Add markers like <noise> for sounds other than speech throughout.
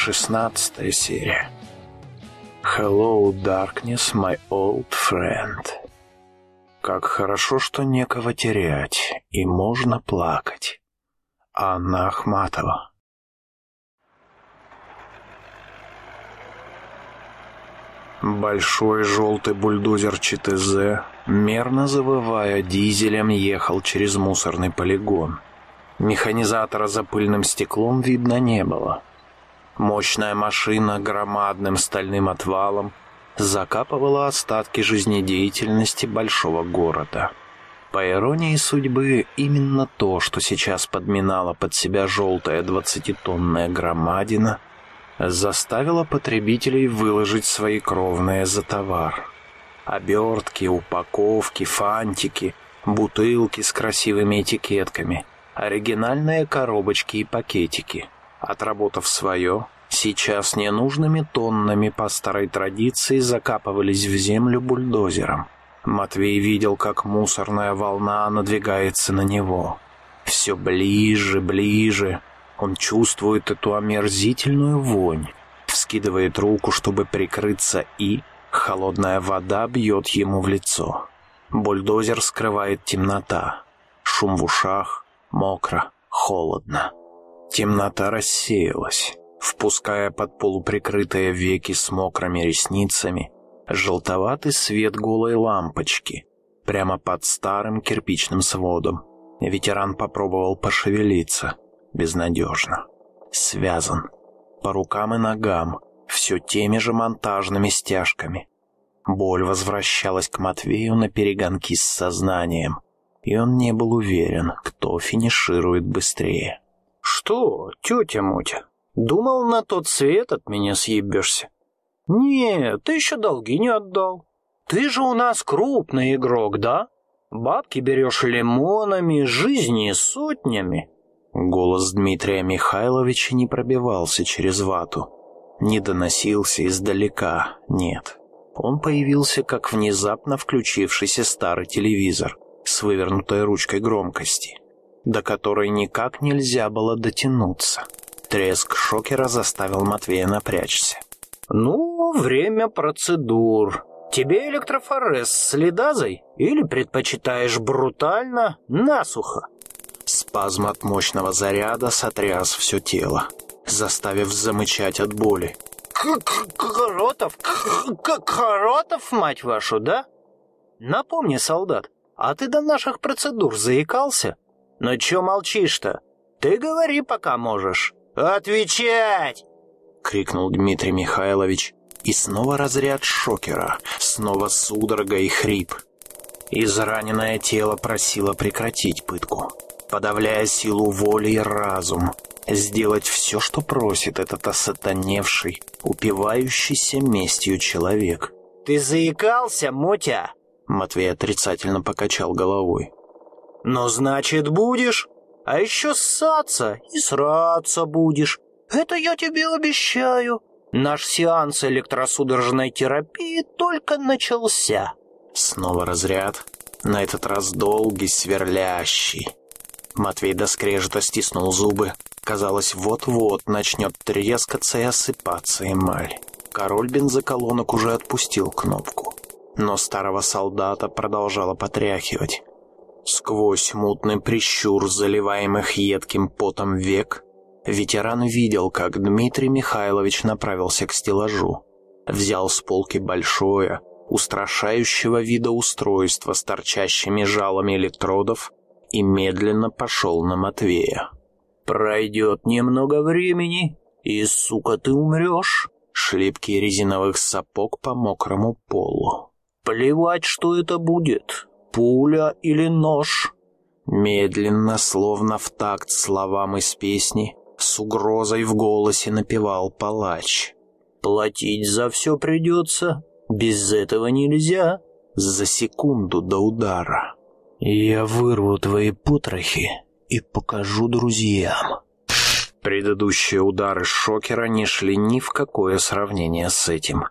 шестнадцатая серия. Hello, darkness, my old friend. Как хорошо, что некого терять, и можно плакать. Анна Ахматова. Большой желтый бульдозер ЧТЗ, мерно завывая дизелем, ехал через мусорный полигон. Механизатора за пыльным стеклом видно не было. Мощная машина громадным стальным отвалом закапывала остатки жизнедеятельности большого города. По иронии судьбы, именно то, что сейчас подминала под себя желтая двадцатитонная громадина, заставило потребителей выложить свои кровные за товар. Обертки, упаковки, фантики, бутылки с красивыми этикетками, оригинальные коробочки и пакетики — Отработав свое, сейчас ненужными тоннами по старой традиции закапывались в землю бульдозером. Матвей видел, как мусорная волна надвигается на него. Все ближе, ближе. Он чувствует эту омерзительную вонь. Вскидывает руку, чтобы прикрыться, и холодная вода бьет ему в лицо. Бульдозер скрывает темнота. Шум в ушах, мокро, холодно. Темнота рассеялась, впуская под полуприкрытые веки с мокрыми ресницами желтоватый свет голой лампочки прямо под старым кирпичным сводом. Ветеран попробовал пошевелиться. Безнадежно. Связан. По рукам и ногам, все теми же монтажными стяжками. Боль возвращалась к Матвею на перегонки с сознанием, и он не был уверен, кто финиширует быстрее. «Что, тетя Мотя, думал, на тот свет от меня съебешься?» «Нет, ты еще долги не отдал. Ты же у нас крупный игрок, да? Бабки берешь лимонами, жизни сотнями». Голос Дмитрия Михайловича не пробивался через вату. Не доносился издалека, нет. Он появился как внезапно включившийся старый телевизор с вывернутой ручкой громкости до которой никак нельзя было дотянуться. Треск шокера заставил Матвея напрячься. «Ну, время процедур. Тебе электрофорез с лидазой или предпочитаешь брутально, насухо?» Спазм от мощного заряда сотряс все тело, заставив замычать от боли. «Коротов? Коротов, мать вашу, да? Напомни, солдат, а ты до наших процедур заикался?» «Ну чё молчишь-то? Ты говори, пока можешь». «Отвечать!» — крикнул Дмитрий Михайлович. И снова разряд шокера, снова судорога и хрип. Израненное тело просило прекратить пытку, подавляя силу воли и разум, сделать все, что просит этот осатаневший, упивающийся местью человек. «Ты заикался, Мотя?» Матвей отрицательно покачал головой. «Ну, значит, будешь. А еще ссаться и сраться будешь. Это я тебе обещаю. Наш сеанс электросудорожной терапии только начался». Снова разряд, на этот раз долгий, сверлящий. Матвей до скрежета стиснул зубы. Казалось, вот-вот начнет трескаться и осыпаться эмаль. Король бензоколонок уже отпустил кнопку. Но старого солдата продолжало потряхивать. Сквозь мутный прищур, заливаемых едким потом век, ветеран видел, как Дмитрий Михайлович направился к стеллажу. Взял с полки большое, устрашающего вида устройство с торчащими жалами электродов и медленно пошел на Матвея. «Пройдет немного времени, и, сука, ты умрешь!» Шлепки резиновых сапог по мокрому полу. «Плевать, что это будет пуля или нож?» Медленно, словно в такт словам из песни, с угрозой в голосе напевал палач. «Платить за все придется, без этого нельзя». За секунду до удара. «Я вырву твои потрохи и покажу друзьям». Предыдущие удары шокера не шли ни в какое сравнение с этим.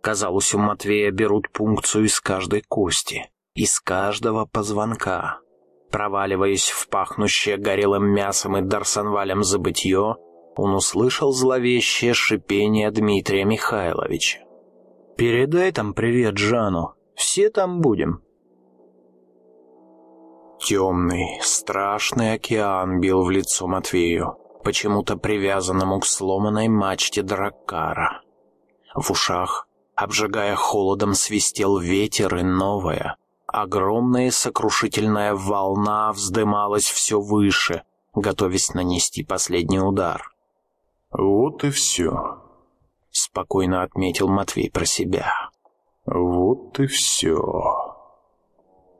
Казалось, у Матвея берут пункцию из каждой кости из каждого позвонка. Проваливаясь в пахнущее горелым мясом и дарсонвалем забытье, он услышал зловещее шипение Дмитрия Михайловича. «Передай там привет Жану. Все там будем». Темный, страшный океан бил в лицо Матвею, почему-то привязанному к сломанной мачте драккара. В ушах, обжигая холодом, свистел ветер, и новая, огромная сокрушительная волна вздымалась все выше, готовясь нанести последний удар. «Вот и все», — спокойно отметил Матвей про себя. «Вот и все».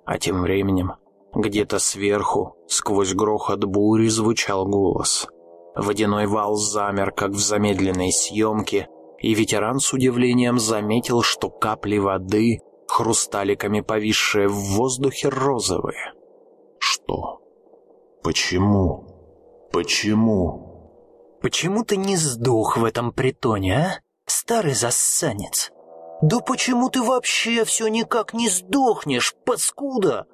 А тем временем где-то сверху, сквозь грохот бури, звучал голос. Водяной вал замер, как в замедленной съемке, и ветеран с удивлением заметил, что капли воды, хрусталиками повисшие в воздухе, розовые. Что? Почему? Почему? Почему ты не сдох в этом притоне, а, старый зассанец? Да почему ты вообще все никак не сдохнешь, паскуда?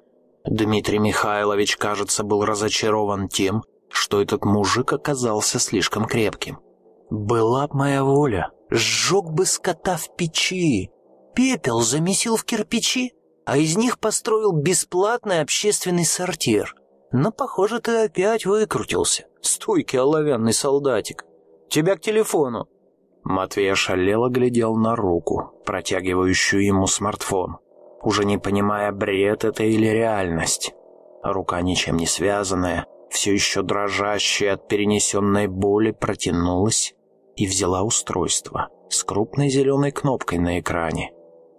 Дмитрий Михайлович, кажется, был разочарован тем, что этот мужик оказался слишком крепким. «Была б моя воля, сжег бы скота в печи, пепел замесил в кирпичи, а из них построил бесплатный общественный сортир. Но, похоже, ты опять выкрутился. Стойкий оловянный солдатик. Тебя к телефону». Матвей ошалело глядел на руку, протягивающую ему смартфон, уже не понимая, бред это или реальность. Рука, ничем не связанная, все еще дрожащая от перенесенной боли, протянулась и взяла устройство с крупной зеленой кнопкой на экране.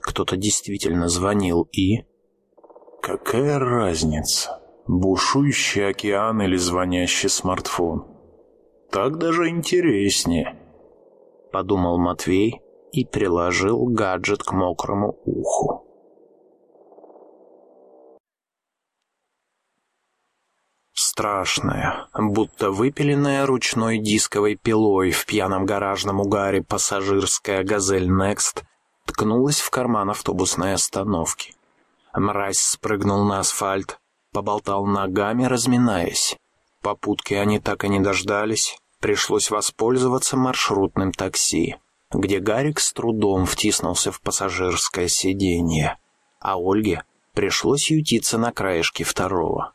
Кто-то действительно звонил и... Какая разница? Бушующий океан или звонящий смартфон. Так даже интереснее. Подумал Матвей и приложил гаджет к мокрому уху. Страшная, будто выпиленная ручной дисковой пилой в пьяном гаражном угаре пассажирская «Газель Next ткнулась в карман автобусной остановки. Мразь спрыгнул на асфальт, поболтал ногами, разминаясь. Попутки они так и не дождались, пришлось воспользоваться маршрутным такси, где Гарик с трудом втиснулся в пассажирское сиденье, а Ольге пришлось ютиться на краешке второго.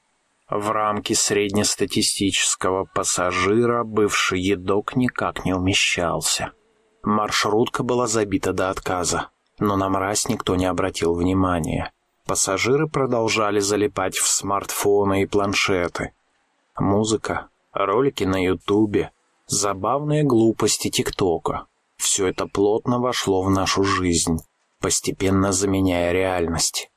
В рамки среднестатистического пассажира бывший едок никак не умещался. Маршрутка была забита до отказа, но на мразь никто не обратил внимания. Пассажиры продолжали залипать в смартфоны и планшеты. Музыка, ролики на ютубе, забавные глупости тиктока. Все это плотно вошло в нашу жизнь, постепенно заменяя реальность.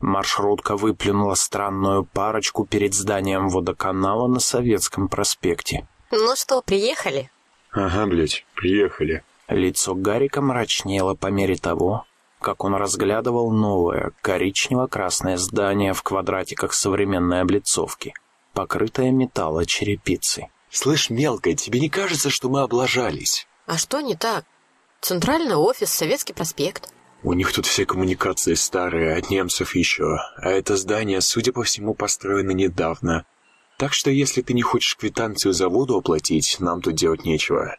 Маршрутка выплюнула странную парочку перед зданием водоканала на Советском проспекте. «Ну что, приехали?» «Ага, блядь, приехали». Лицо Гарика мрачнело по мере того, как он разглядывал новое коричнево-красное здание в квадратиках современной облицовки, покрытое металлочерепицей. «Слышь, мелкая, тебе не кажется, что мы облажались?» «А что не так? Центральный офис, Советский проспект». У них тут все коммуникации старые, от немцев еще, а это здание, судя по всему, построено недавно. Так что если ты не хочешь квитанцию за воду оплатить, нам тут делать нечего.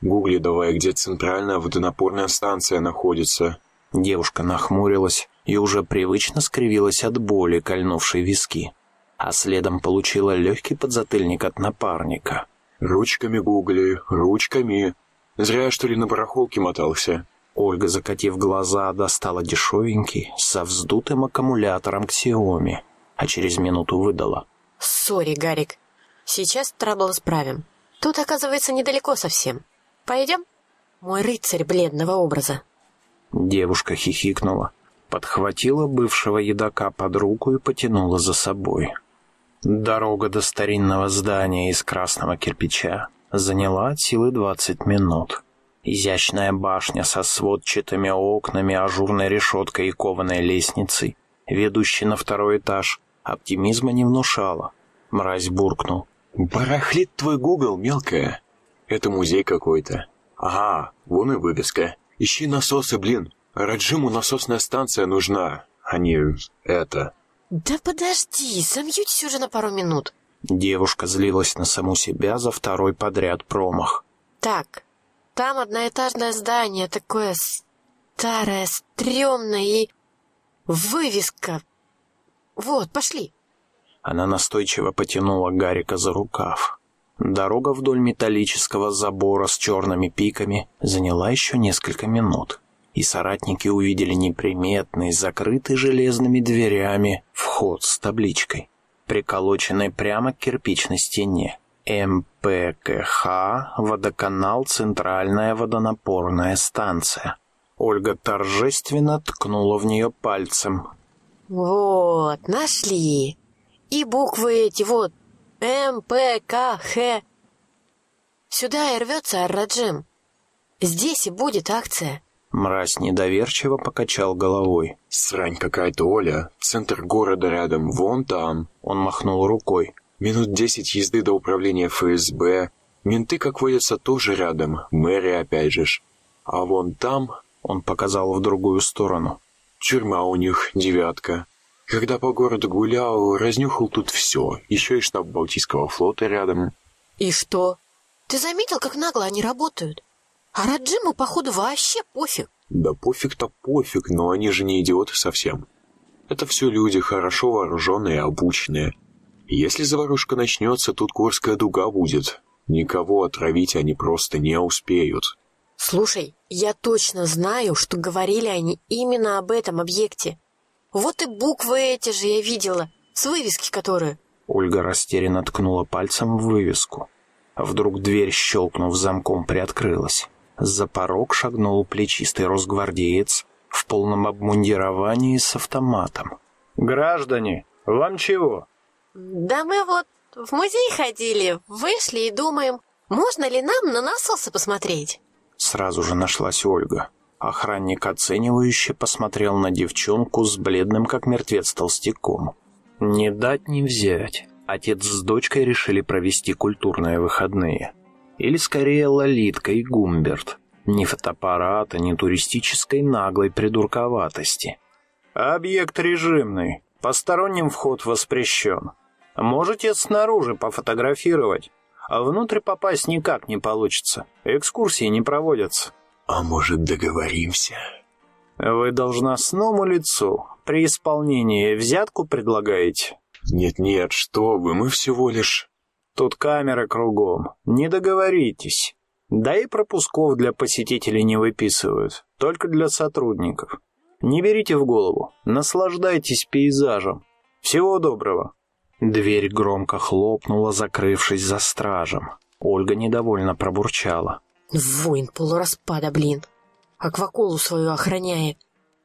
Гугли давай, где центральная водонапорная станция находится. Девушка нахмурилась и уже привычно скривилась от боли, кольнувшей виски, а следом получила легкий подзатыльник от напарника. «Ручками гугли, ручками. Зря, что ли, на барахолке мотался». Ольга, закатив глаза, достала дешевенький, со вздутым аккумулятором к Xiaomi, а через минуту выдала. «Sorry, Гарик, сейчас trouble исправим. Тут, оказывается, недалеко совсем. Пойдем? Мой рыцарь бледного образа». Девушка хихикнула, подхватила бывшего едока под руку и потянула за собой. Дорога до старинного здания из красного кирпича заняла от силы двадцать минут. Изящная башня со сводчатыми окнами, ажурной решеткой и кованой лестницей, ведущей на второй этаж, оптимизма не внушала. Мразь буркнул. «Барахлит твой Гугл, мелкая. Это музей какой-то. Ага, вон и вывеска. Ищи насосы, блин. Раджиму насосная станция нужна, а не это». «Да подожди, замьютись уже на пару минут. Девушка злилась на саму себя за второй подряд промах. Так, там одноэтажное здание, такое старое, стрёмное и... Вывеска. Вот, пошли. Она настойчиво потянула Гарика за рукав. Дорога вдоль металлического забора с черными пиками заняла еще несколько минут, и соратники увидели неприметный, закрытый железными дверями, вход с табличкой, приколоченной прямо к кирпичной стене. МПКХ, водоканал «Центральная водонапорная станция». Ольга торжественно ткнула в нее пальцем. Вот, нашли. И буквы эти вот М, П, К, Х. Сюда и рвется Арраджим. Здесь и будет акция. Мразь недоверчиво покачал головой. Срань какая-то, Оля. Центр города рядом, вон там. Он махнул рукой. Минут десять езды до управления ФСБ. Менты, как водятся, тоже рядом. Мэрия опять же ж. А вон там, он показал в другую сторону. Тюрьма у них, девятка. Когда по городу гулял, разнюхал тут все. Еще и штаб Балтийского флота рядом. И что? Ты заметил, как нагло они работают? А Раджиму, походу, вообще пофиг. Да пофиг-то пофиг, но они же не идиоты совсем. Это все люди, хорошо вооруженные и обученные. Если заварушка начнется, тут Курская дуга будет. Никого отравить они просто не успеют. Слушай, я точно знаю, что говорили они именно об этом объекте. Вот и буквы эти же я видела, с вывески которые. Ольга растерянно ткнула пальцем в вывеску. Вдруг дверь, щелкнув замком, приоткрылась. За порог шагнул плечистый росгвардеец в полном обмундировании с автоматом. «Граждане, вам чего?» «Да мы вот в музей ходили, вышли и думаем, можно ли нам на насосы посмотреть?» Сразу же нашлась Ольга. Охранник оценивающе посмотрел на девчонку с бледным как мертвец толстяком. Не дать не взять. Отец с дочкой решили провести культурные выходные. Или скорее Лолитка и Гумберт. Ни фотоаппарата, ни туристической наглой придурковатости. «Объект режимный. Посторонним вход воспрещен. Можете снаружи пофотографировать а внутрь попасть никак не получится. Экскурсии не проводятся. А может, договоримся? Вы должностному лицу при исполнении взятку предлагаете? Нет-нет, что вы, мы всего лишь... Тут камеры кругом. Не договоритесь. Да и пропусков для посетителей не выписывают, только для сотрудников. Не берите в голову, наслаждайтесь пейзажем. Всего доброго. Дверь громко хлопнула, закрывшись за стражем. Ольга недовольно пробурчала. «Воин полураспада, блин! Аквакулу свою охраняет.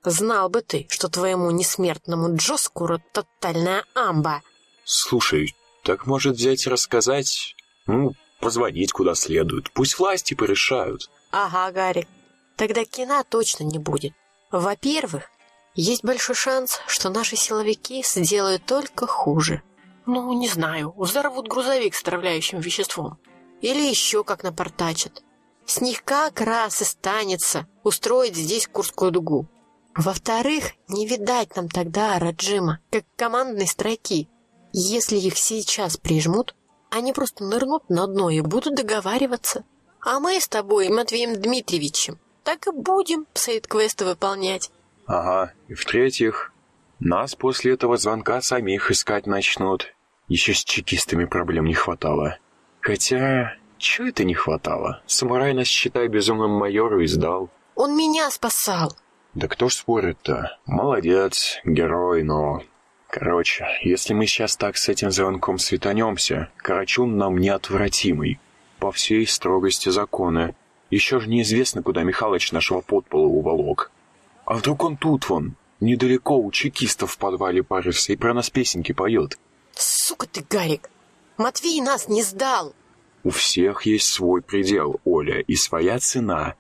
Знал бы ты, что твоему несмертному Джо скоро тотальная амба!» «Слушай, так может взять и рассказать? Ну, позвонить куда следует. Пусть власти порешают». «Ага, Гарик. Тогда кино точно не будет. Во-первых, есть большой шанс, что наши силовики сделают только хуже». Ну, не знаю, взорвут грузовик с отравляющим веществом. Или еще как напортачат. С них как раз и станется устроить здесь Курскую дугу. Во-вторых, не видать нам тогда Раджима, как командной строки. Если их сейчас прижмут, они просто нырнут на дно и будут договариваться. А мы с тобой, Матвеем Дмитриевичем, так и будем сайт-квесты выполнять. Ага, и в-третьих, нас после этого звонка самих искать начнут. Еще с чекистами проблем не хватало. Хотя, чего это не хватало? Самурай нас, считай, безумным майору и сдал. Он меня спасал. Да кто ж спорит-то? Молодец, герой, но... Короче, если мы сейчас так с этим звонком светанемся, Карачун нам неотвратимый. По всей строгости закона. Еще же неизвестно, куда Михалыч нашего подпола уволок. А вдруг он тут вон, недалеко у чекистов в подвале парится и про нас песенки поет? Сука ты, Гарик! Матвей нас не сдал! У всех есть свой предел, Оля, и своя цена.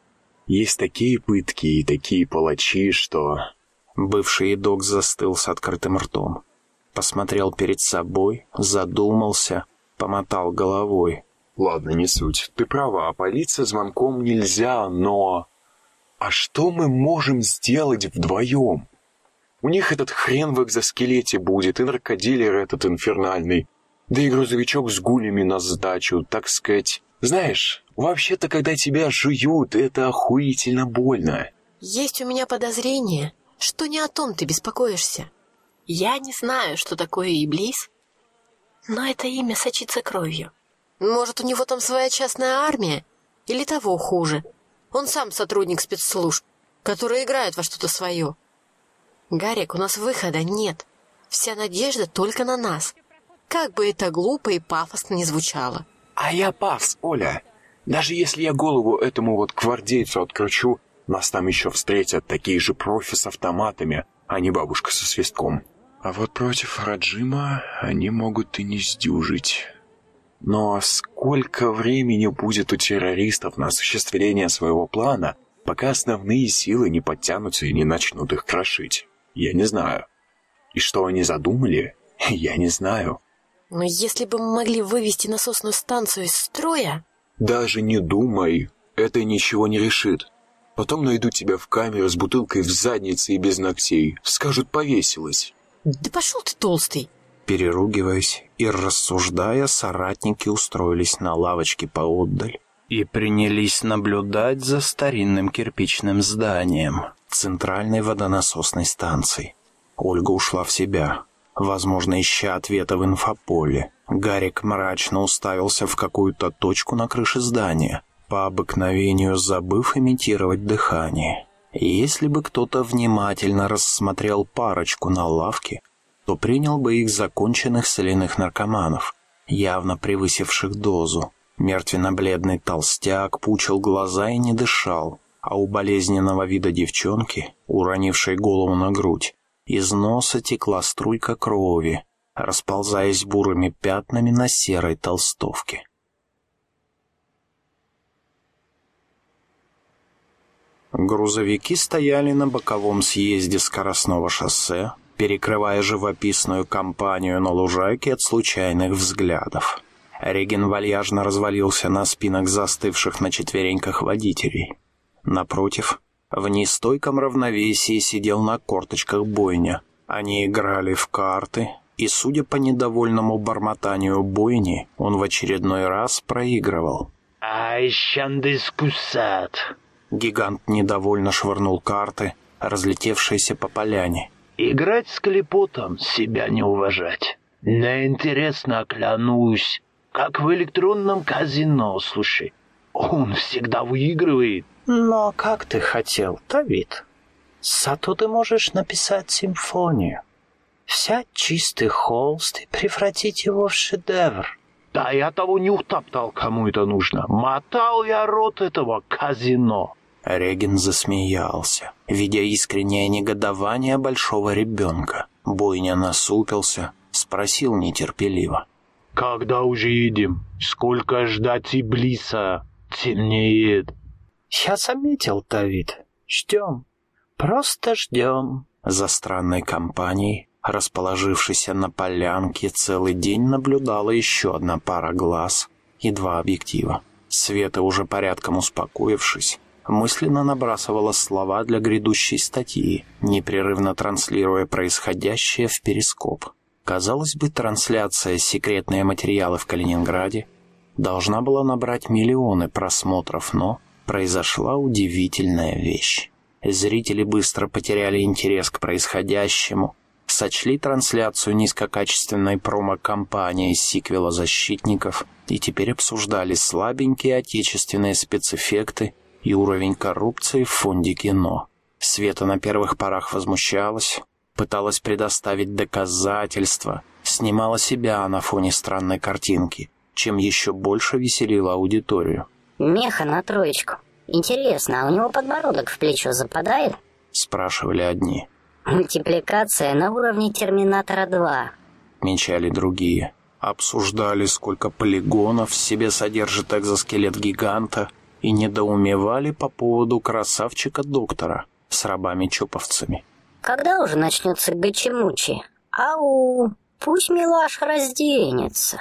Есть такие пытки и такие палачи, что... Бывший док застыл с открытым ртом. Посмотрел перед собой, задумался, помотал головой. Ладно, не суть. Ты права, полиция звонком нельзя, но... А что мы можем сделать вдвоем? У них этот хрен в экзоскелете будет, и наркодилер этот инфернальный. Да и грузовичок с гулями на сдачу, так сказать. Знаешь, вообще-то, когда тебя жуют, это охуительно больно. Есть у меня подозрение, что не о том ты беспокоишься. Я не знаю, что такое Иблис, но это имя сочится кровью. Может, у него там своя частная армия? Или того хуже. Он сам сотрудник спецслужб, которые играют во что-то свое. Гарик, у нас выхода нет. Вся надежда только на нас. Как бы это глупо и пафосно не звучало. А я пас, Оля. Даже если я голову этому вот гвардейцу откручу, нас там еще встретят такие же профи с автоматами, а не бабушка со свистком. А вот против Раджима они могут и не сдюжить. Но сколько времени будет у террористов на осуществление своего плана, пока основные силы не подтянутся и не начнут их крошить? Я не знаю. И что они задумали, <laughs> я не знаю. Но если бы мы могли вывести насосную станцию из строя... Даже не думай, это ничего не решит. Потом найдут тебя в камеру с бутылкой в заднице и без ногтей. Скажут, повесилась. Да пошел ты толстый. Переругиваясь и рассуждая, соратники устроились на лавочке поотдаль и принялись наблюдать за старинным кирпичным зданием центральной водонасосной станции. Ольга ушла в себя, возможно, ища ответа в инфополе. Гарик мрачно уставился в какую-то точку на крыше здания, по обыкновению забыв имитировать дыхание. Если бы кто-то внимательно рассмотрел парочку на лавке, то принял бы их законченных соляных наркоманов, явно превысивших дозу. Мертвенно-бледный толстяк пучил глаза и не дышал, а у болезненного вида девчонки, уронившей голову на грудь, из носа текла струйка крови, расползаясь бурыми пятнами на серой толстовке. Грузовики стояли на боковом съезде скоростного шоссе, перекрывая живописную компанию на лужайке от случайных взглядов. Реген вальяжно развалился на спинах застывших на четвереньках водителей. Напротив, в нестойком равновесии сидел на корточках бойня. Они играли в карты, и, судя по недовольному бормотанию бойни, он в очередной раз проигрывал. «Айщандискусат!» Гигант недовольно швырнул карты, разлетевшиеся по поляне. Играть с клепотом, себя не уважать. Неинтересно, клянусь. Как в электронном казино, слушай. Он всегда выигрывает. Но как ты хотел, Тавид? Зато ты можешь написать симфонию. Взять чистый холст и превратить его в шедевр. Да я того не утоптал, кому это нужно. Мотал я рот этого казино. Реген засмеялся, видя искреннее негодование большого ребенка. Бойня насупился, спросил нетерпеливо. «Когда уже едем? Сколько ждать Иблиса? Темнеет». «Я заметил, Давид. Ждем. Просто ждем». За странной компанией, расположившейся на полянке, целый день наблюдала еще одна пара глаз и два объектива. Света, уже порядком успокоившись, мысленно набрасывала слова для грядущей статьи, непрерывно транслируя происходящее в перископ. Казалось бы, трансляция «Секретные материалы в Калининграде» должна была набрать миллионы просмотров, но произошла удивительная вещь. Зрители быстро потеряли интерес к происходящему, сочли трансляцию низкокачественной промо-компании сиквела «Защитников» и теперь обсуждали слабенькие отечественные спецэффекты и уровень коррупции в фонде кино. Света на первых порах возмущалась, пыталась предоставить доказательства, снимала себя на фоне странной картинки, чем еще больше веселила аудиторию. «Меха на троечку. Интересно, а у него подбородок в плечо западает?» спрашивали одни. «Мультипликация на уровне Терминатора 2», мечали другие. Обсуждали, сколько полигонов в себе содержит экзоскелет гиганта, и недоумевали по поводу красавчика-доктора с рабами-чоповцами. «Когда уже начнется гачемучи? Ау, пусть милаш разденется».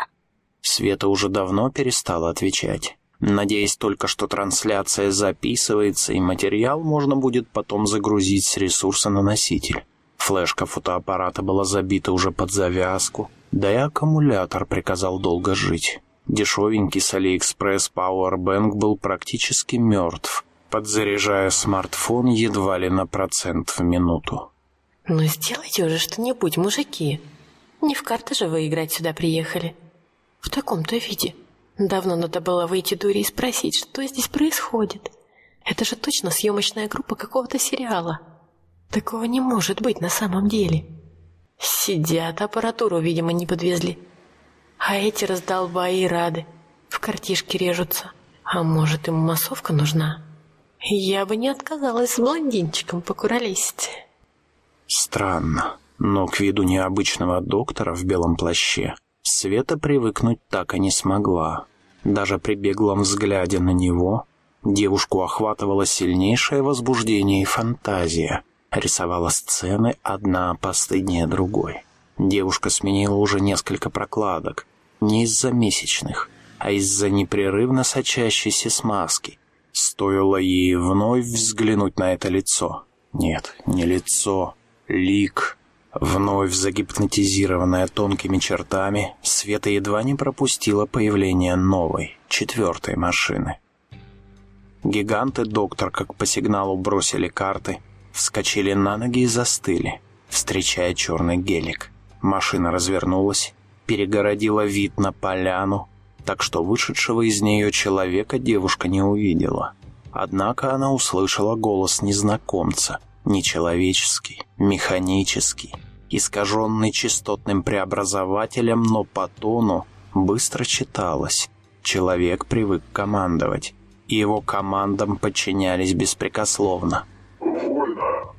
Света уже давно перестала отвечать, надеясь только, что трансляция записывается и материал можно будет потом загрузить с ресурса на носитель. Флешка фотоаппарата была забита уже под завязку, Да и аккумулятор приказал долго жить. Дешевенький с Алиэкспресс Powerbank был практически мертв, подзаряжая смартфон едва ли на процент в минуту. Ну сделайте уже что-нибудь, мужики. Не в карты же вы играть сюда приехали. В таком-то виде. Давно надо было выйти дури и спросить, что здесь происходит. Это же точно съемочная группа какого-то сериала. Такого не может быть на самом деле. Сидят, аппаратуру, видимо, не подвезли. А эти раздолбаи рады. В картишке режутся. А может, им массовка нужна? Я бы не отказалась с блондинчиком покуролесить. Странно, но к виду необычного доктора в белом плаще Света привыкнуть так и не смогла. Даже при беглом взгляде на него девушку охватывало сильнейшее возбуждение и фантазия. Рисовала сцены одна постыднее другой. Девушка сменила уже несколько прокладок. Не из-за месячных, а из-за непрерывно сочащейся смазки. Стоило ей вновь взглянуть на это лицо. Нет, не лицо, лик. Вновь загипнотизированная тонкими чертами, Света едва не пропустила появление новой, четвертой машины. Гиганты доктор, как по сигналу бросили карты, вскочили на ноги и застыли, встречая черный гелик. Машина развернулась, перегородила вид на поляну, так что вышедшего из нее человека девушка не увидела. Однако она услышала голос незнакомца, нечеловеческий, механический, искаженный частотным преобразователем, но по тону быстро читалось. Человек привык командовать, и его командам подчинялись беспрекословно. «Вольно.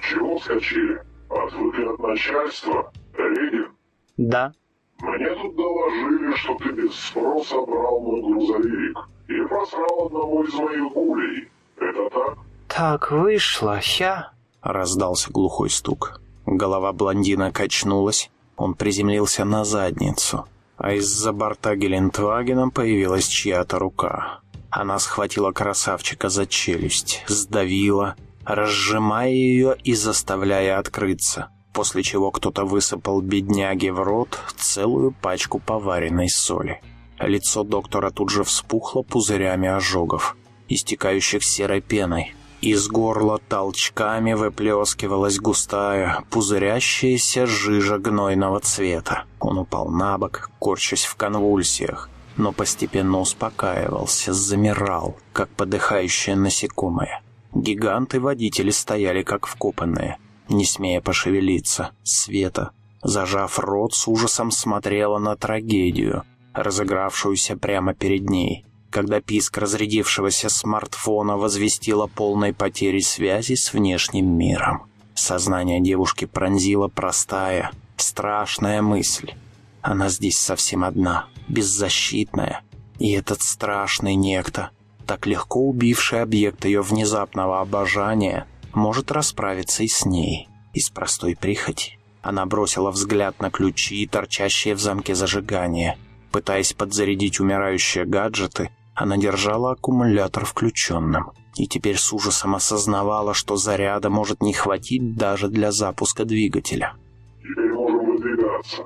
Чего вскочили? Отвыкли от начальства? Регин? Да. Мне тут доложили, что ты без спроса брал мой грузовик и просрал одного из моих гулей. Это так?» Так вышло, ща. Раздался глухой стук. Голова блондина качнулась, он приземлился на задницу, а из-за борта Гелендвагена появилась чья-то рука. Она схватила красавчика за челюсть, сдавила, разжимая ее и заставляя открыться, после чего кто-то высыпал бедняге в рот целую пачку поваренной соли. Лицо доктора тут же вспухло пузырями ожогов, истекающих серой пеной. Из горла толчками выплескивалась густая, пузырящаяся жижа гнойного цвета. Он упал на бок, корчась в конвульсиях, но постепенно успокаивался, замирал, как подыхающее насекомое. Гиганты-водители стояли как вкопанные, не смея пошевелиться. Света, зажав рот, с ужасом смотрела на трагедию, разыгравшуюся прямо перед ней, когда писк разрядившегося смартфона возвестил о полной потере связи с внешним миром. Сознание девушки пронзила простая, страшная мысль. Она здесь совсем одна, беззащитная, и этот страшный некто, так легко убивший объект ее внезапного обожания, может расправиться и с ней, из простой прихоти. Она бросила взгляд на ключи, торчащие в замке зажигания. Пытаясь подзарядить умирающие гаджеты, она держала аккумулятор включенным и теперь с ужасом осознавала, что заряда может не хватить даже для запуска двигателя. «Теперь можем выдвигаться.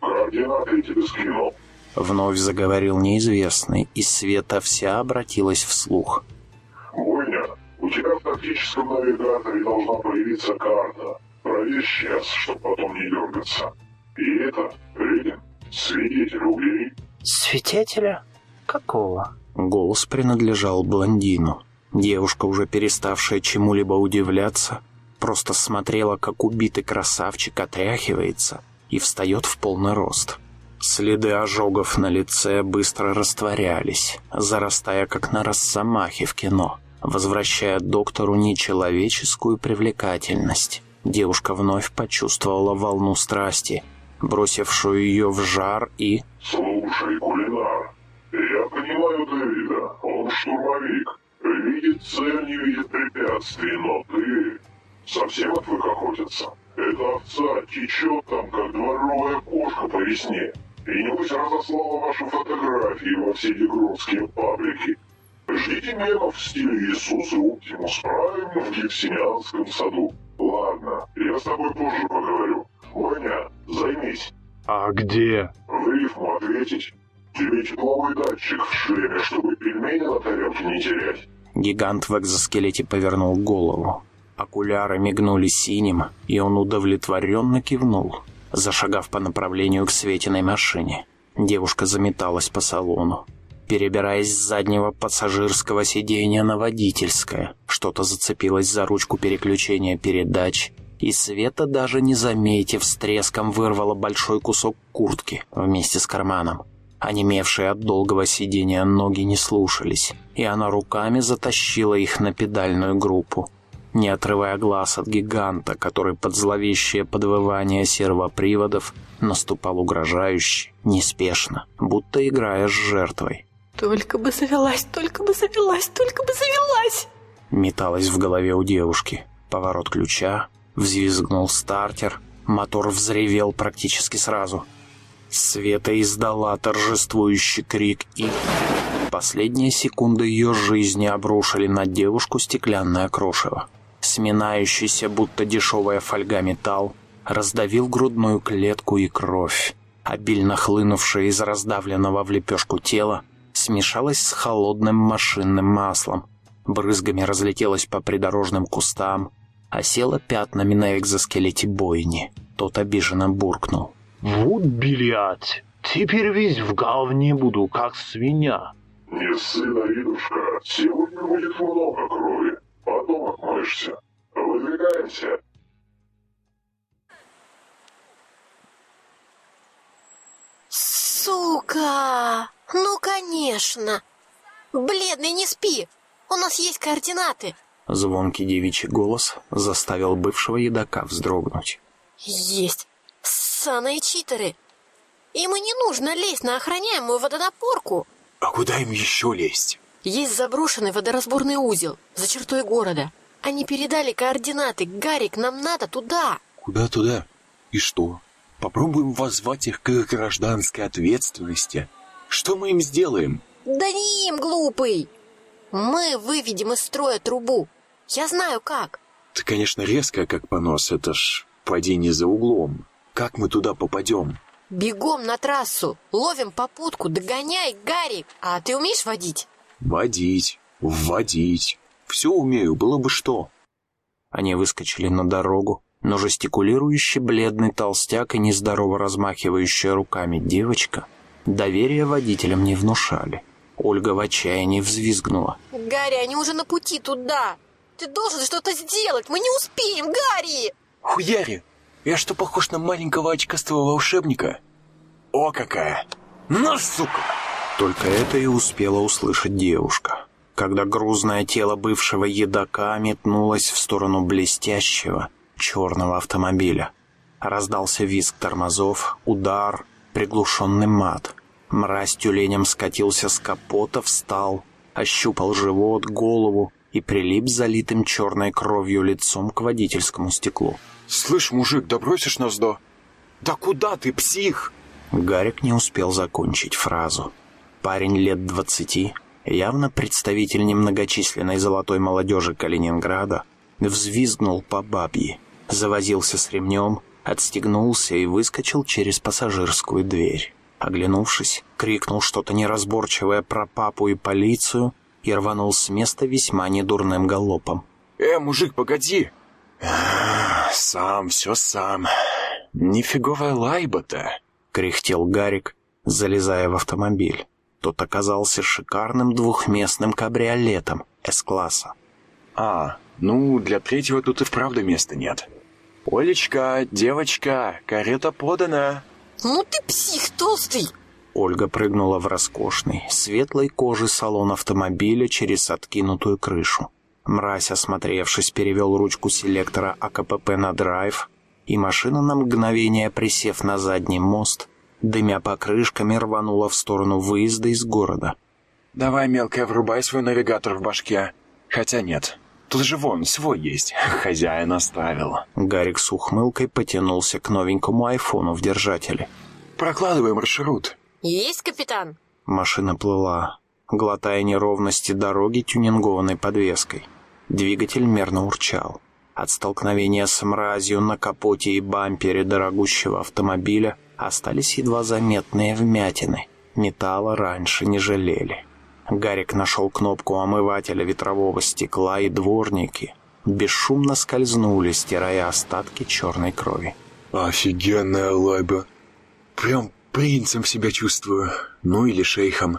Координаты я тебе скинул». Вновь заговорил неизвестный, и Света вся обратилась вслух. «Бойня, у тебя в тактическом навигаторе должна появиться карта. Проверь сейчас, чтобы потом не дергаться. И это, Регин, свидетеля убери». Свидетеля? Какого? Голос принадлежал блондину. Девушка, уже переставшая чему-либо удивляться, просто смотрела, как убитый красавчик отряхивается и встает в полный рост. Следы ожогов на лице быстро растворялись, зарастая, как на росомахе в кино, возвращая доктору нечеловеческую привлекательность. Девушка вновь почувствовала волну страсти, бросившую ее в жар и... «Слушай, кулинар, он штурмовик. Видит цель, не видит препятствий, но ты совсем отвык охотиться. Эта овца течет там, как дворовая кошка по весне. И небось разослала ваши фотографии во все дегродские паблики. Ждите мемов в стиле Иисус и Оптимус Прайм в Гефсинианском саду. Ладно, я с тобой позже поговорю. Ваня, займись. А где? В рифму ответить. Тебе тепловой датчик в шлеме, чтобы пельмени на тарелке не терять. Гигант в экзоскелете повернул голову. Окуляры мигнули синим, и он удовлетворенно кивнул, зашагав по направлению к Светиной машине. Девушка заметалась по салону, перебираясь с заднего пассажирского сиденья на водительское. Что-то зацепилось за ручку переключения передач, и Света, даже не заметив, с треском вырвала большой кусок куртки вместе с карманом. Онемевшие от долгого сидения ноги не слушались, и она руками затащила их на педальную группу, не отрывая глаз от гиганта, который под зловещее подвывание сервоприводов наступал угрожающе, неспешно, будто играя с жертвой. Только бы завелась, только бы завелась, только бы завелась! Металась в голове у девушки. Поворот ключа, взвизгнул стартер, мотор взревел практически сразу. Света издала торжествующий крик и... Последние секунды ее жизни обрушили на девушку стеклянное крошево. Сминающийся, будто дешевая фольга металл, раздавил грудную клетку и кровь. Обильно хлынувшая из раздавленного в лепешку тела, смешалась с холодным машинным маслом. Брызгами разлетелась по придорожным кустам, осела пятнами на экзоскелете бойни. Тот обиженно буркнул. Вот блядь, теперь весь в говне буду, как свинья. Не ссы, Давидушка, сегодня будет много крови. Потом отмоешься. Выдвигаемся. Сука! Ну, конечно! Бледный, не спи! У нас есть координаты. Звонкий девичий голос заставил бывшего едока вздрогнуть. Есть. Ссаные читеры. Им и не нужно лезть на охраняемую водонапорку. А куда им еще лезть? Есть заброшенный водоразборный узел за чертой города. Они передали координаты. Гарик, нам надо туда. Куда туда? И что? Попробуем воззвать их к гражданской ответственности. Что мы им сделаем? Да не им, глупый. Мы выведем из строя трубу. Я знаю как. Ты, конечно, резко, как понос. Это ж падение за углом. Как мы туда попадем? Бегом на трассу, ловим попутку, догоняй, Гарик. А ты умеешь водить? Водить, вводить. Все умею, было бы что. Они выскочили на дорогу, но жестикулирующий бледный толстяк и нездорово размахивающая руками девочка доверия водителям не внушали. Ольга в отчаянии взвизгнула. Гарри, они уже на пути туда. Ты должен что-то сделать, мы не успеем, Гарри! Хуяри! Я что, похож на маленького очкастого волшебника? О, какая! Ну, сука! Только это и успела услышать девушка, когда грузное тело бывшего едока метнулось в сторону блестящего черного автомобиля. Раздался визг тормозов, удар, приглушенный мат. Мразь тюленем скатился с капота, встал, ощупал живот, голову и прилип залитым черной кровью лицом к водительскому стеклу. Слышь, мужик, да бросишь нас до... Да куда ты, псих? Гарик не успел закончить фразу. Парень лет двадцати, явно представитель немногочисленной золотой молодежи Калининграда, взвизгнул по бабье, завозился с ремнем, отстегнулся и выскочил через пассажирскую дверь. Оглянувшись, крикнул что-то неразборчивое про папу и полицию и рванул с места весьма недурным галопом. Э, мужик, погоди! Сам, все сам. Нифиговая лайба-то. Кряхтел Гарик, залезая в автомобиль. Тот оказался шикарным двухместным кабриолетом С-класса. А, ну, для третьего тут и вправду места нет. Олечка, девочка, карета подана. Ну ты псих толстый. Ольга прыгнула в роскошный, светлой кожи салон автомобиля через откинутую крышу. Мразь, осмотревшись, перевел ручку селектора АКПП на драйв, и машина на мгновение, присев на задний мост, дымя покрышками, рванула в сторону выезда из города. Давай, мелкая, врубай свой навигатор в башке. Хотя нет, тут же вон, свой есть. <laughs> Хозяин оставил. Гарик с ухмылкой потянулся к новенькому айфону в держателе. Прокладывай маршрут. Есть, капитан? Машина плыла, глотая неровности дороги тюнингованной подвеской. Двигатель мерно урчал. От столкновения с мразью на капоте и бампере дорогущего автомобиля Остались едва заметные вмятины. Металла раньше не жалели. Гарик нашел кнопку омывателя ветрового стекла, и дворники бесшумно скользнули, стирая остатки черной крови. Офигенная лайба. Прям принцем себя чувствую. Ну или шейхом.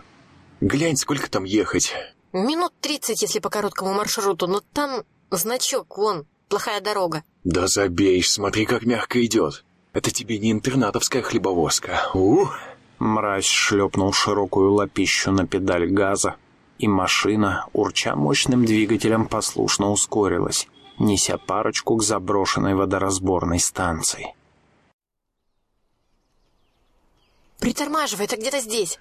Глянь, сколько там ехать. Минут тридцать, если по короткому маршруту, но там значок, вон, плохая дорога. Да забей, смотри, как мягко идет. Это тебе не интернатовская хлебовозка. Ух! Мразь шлепнул широкую лапищу на педаль газа, и машина, урча мощным двигателем, послушно ускорилась, неся парочку к заброшенной водоразборной станции. Притормаживай, это где-то здесь.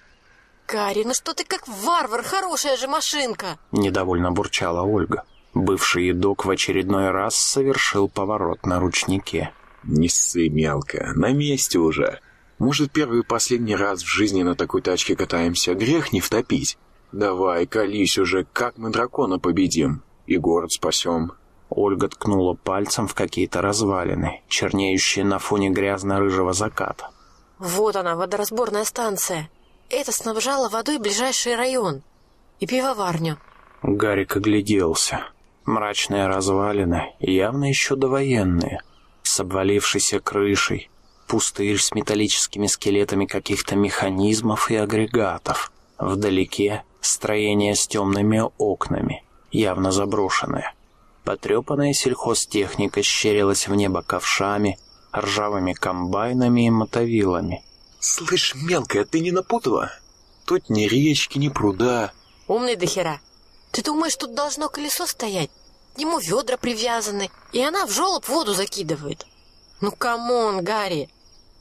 Кари, ну что ты как варвар, хорошая же машинка. Недовольно бурчала Ольга. Бывший едок в очередной раз совершил поворот на ручнике. Не ссы, мелко, на месте уже. Может, первый и последний раз в жизни на такой тачке катаемся, грех не втопить. Давай, колись уже, как мы дракона победим и город спасем. Ольга ткнула пальцем в какие-то развалины, чернеющие на фоне грязно-рыжего заката. Вот она, водоразборная станция. Это снабжало водой ближайший район. И пивоварню. Гарик огляделся. Мрачные развалины, явно еще довоенные, с обвалившейся крышей, пустырь с металлическими скелетами каких-то механизмов и агрегатов. Вдалеке строение с темными окнами, явно заброшенное. Потрепанная сельхозтехника щерилась в небо ковшами, ржавыми комбайнами и мотовилами. Слышь, мелкая, ты не напутала? Тут ни речки, ни пруда. Умный до хера. Ты думаешь, тут должно колесо стоять? К нему ведра привязаны, и она в жёлоб воду закидывает. Ну, come on, Гарри.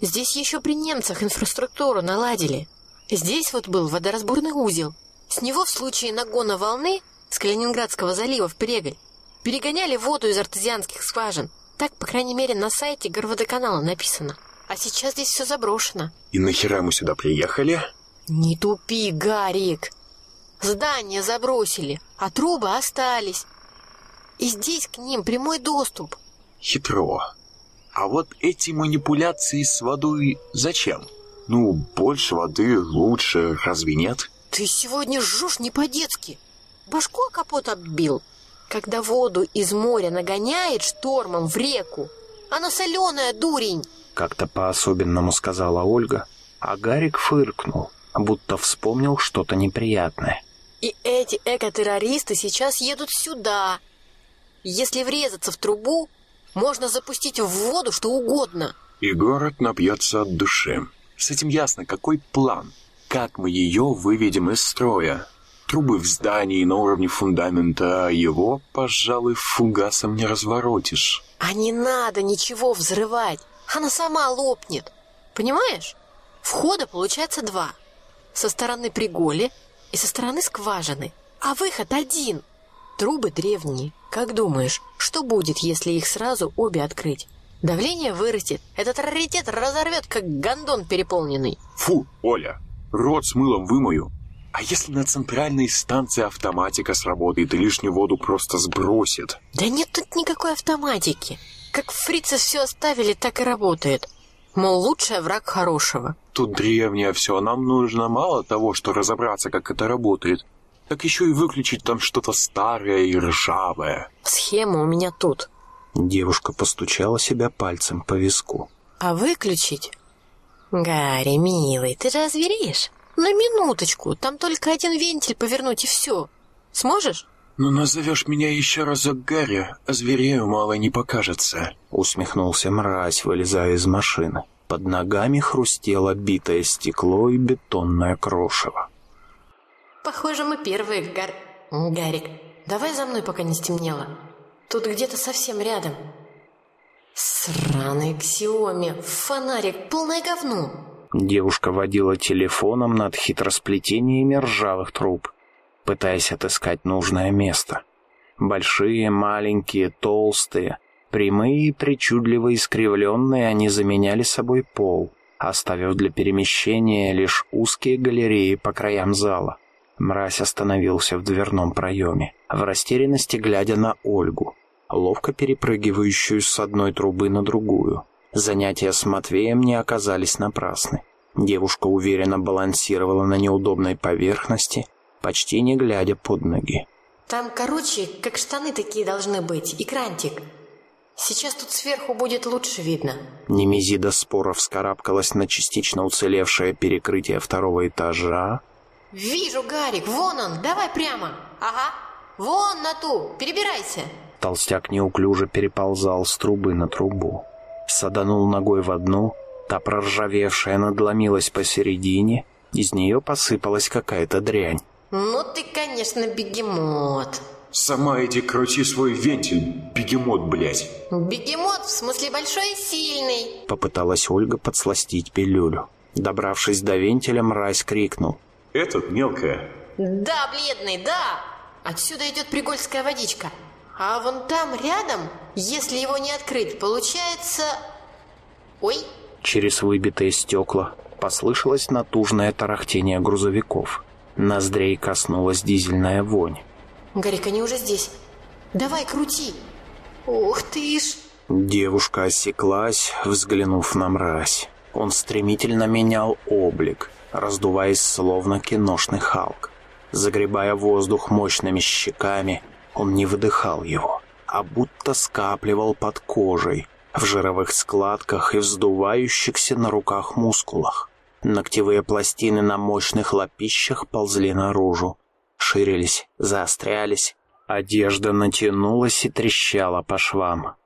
Здесь еще при немцах инфраструктуру наладили. Здесь вот был водоразборный узел. С него в случае нагона волны с Калининградского залива в Преголь перегоняли воду из артезианских скважин. Так, по крайней мере, на сайте горводоканала написано. А сейчас здесь все заброшено. И нахера мы сюда приехали? Не тупи, Гарик. Здания забросили, а трубы остались. И здесь к ним прямой доступ. Хитро. А вот эти манипуляции с водой зачем? Ну, больше воды лучше, разве нет? Ты сегодня жжешь не по-детски. Башку о капот оббил. Когда воду из моря нагоняет штормом в реку, она соленая, дурень. Как-то по-особенному сказала Ольга, а Гарик фыркнул, будто вспомнил что-то неприятное. И эти экотеррористы сейчас едут сюда. Если врезаться в трубу, можно запустить в воду что угодно. И город напьется от души. С этим ясно, какой план. Как мы ее выведем из строя. Трубы в здании на уровне фундамента, а его, пожалуй, фугасом не разворотишь. А не надо ничего взрывать. Она сама лопнет. Понимаешь? Входа получается два. Со стороны приголи и со стороны скважины. А выход один. Трубы древние. Как думаешь, что будет, если их сразу обе открыть? Давление вырастет. Этот раритет разорвет, как гондон переполненный. Фу, Оля, рот с мылом вымою. А если на центральной станции автоматика сработает и лишнюю воду просто сбросит? Да нет тут никакой автоматики. Как фрицы все оставили, так и работает. Мол, лучший враг хорошего. Тут древнее все, нам нужно мало того, что разобраться, как это работает, так еще и выключить там что-то старое и ржавое. Схема у меня тут. Девушка постучала себя пальцем по виску. А выключить? Гарри, милый, ты же озвереешь? На минуточку, там только один вентиль повернуть и все. Сможешь? Ну, назовешь меня еще разок Гарри, а зверею мало не покажется. Усмехнулся мразь, вылезая из машины. Под ногами хрустело битое стекло и бетонное крошево. Похоже, мы первые, Гар... Гарик. Давай за мной, пока не стемнело. Тут где-то совсем рядом. Сраный Xiaomi, фонарик, полное говно. Девушка водила телефоном над хитросплетениями ржавых труб, пытаясь отыскать нужное место. Большие, маленькие, толстые, прямые и причудливо искривленные, они заменяли собой пол, оставив для перемещения лишь узкие галереи по краям зала. Мразь остановился в дверном проеме, в растерянности глядя на Ольгу, ловко перепрыгивающую с одной трубы на другую. Занятия с Матвеем не оказались напрасны. Девушка уверенно балансировала на неудобной поверхности, почти не глядя под ноги. Там, короче, как штаны такие должны быть, и крантик. Сейчас тут сверху будет лучше видно. Немезида спора вскарабкалась на частично уцелевшее перекрытие второго этажа. Вижу, Гарик, вон он, давай прямо. Ага, вон на ту, перебирайся. Толстяк неуклюже переползал с трубы на трубу. Саданул ногой в одну, та проржавевшая надломилась посередине, из нее посыпалась какая-то дрянь. Ну ты, конечно, бегемот. Сама иди крути свой вентиль, бегемот, блядь. Бегемот в смысле большой и сильный. Попыталась Ольга подсластить пилюлю. Добравшись до вентиля, мразь крикнул. Этот мелкая. Да, бледный, да. Отсюда идет пригольская водичка. А вон там, рядом, если его не открыть, получается... Ой. Через выбитые стекла послышалось натужное тарахтение грузовиков. Ноздрей коснулась дизельная вонь. Гарик, они уже здесь. Давай, крути. Ух ты ж. Девушка осеклась, взглянув на мразь. Он стремительно менял облик, раздуваясь словно киношный Халк. Загребая воздух мощными щеками, он не выдыхал его, а будто скапливал под кожей, в жировых складках и вздувающихся на руках мускулах. Ногтевые пластины на мощных лапищах ползли наружу, ширились, заострялись. Одежда натянулась и трещала по швам.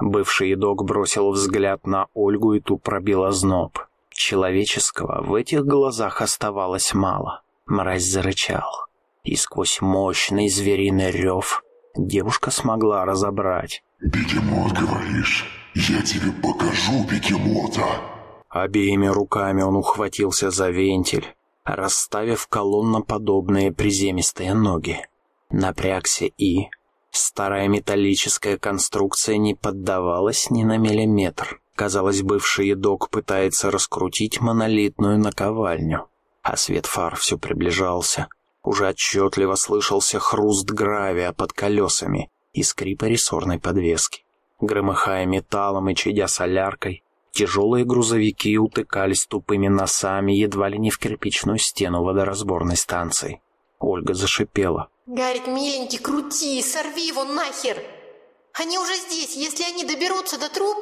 Бывший едок бросил взгляд на Ольгу и ту пробил озноб. Человеческого в этих глазах оставалось мало. Мразь зарычал. И сквозь мощный звериный рев девушка смогла разобрать. «Бегемот, говоришь? Я тебе покажу бегемота!» Обеими руками он ухватился за вентиль, расставив колонноподобные приземистые ноги. Напрягся и... Старая металлическая конструкция не поддавалась ни на миллиметр. Казалось, бывший едок пытается раскрутить монолитную наковальню. А свет фар все приближался. Уже отчетливо слышался хруст гравия под колесами и скрип рессорной подвески. Громыхая металлом и чадя соляркой, Тяжелые грузовики утыкались тупыми носами едва ли не в кирпичную стену водоразборной станции. Ольга зашипела. Гарик, миленький, крути, сорви его нахер! Они уже здесь, если они доберутся до труб...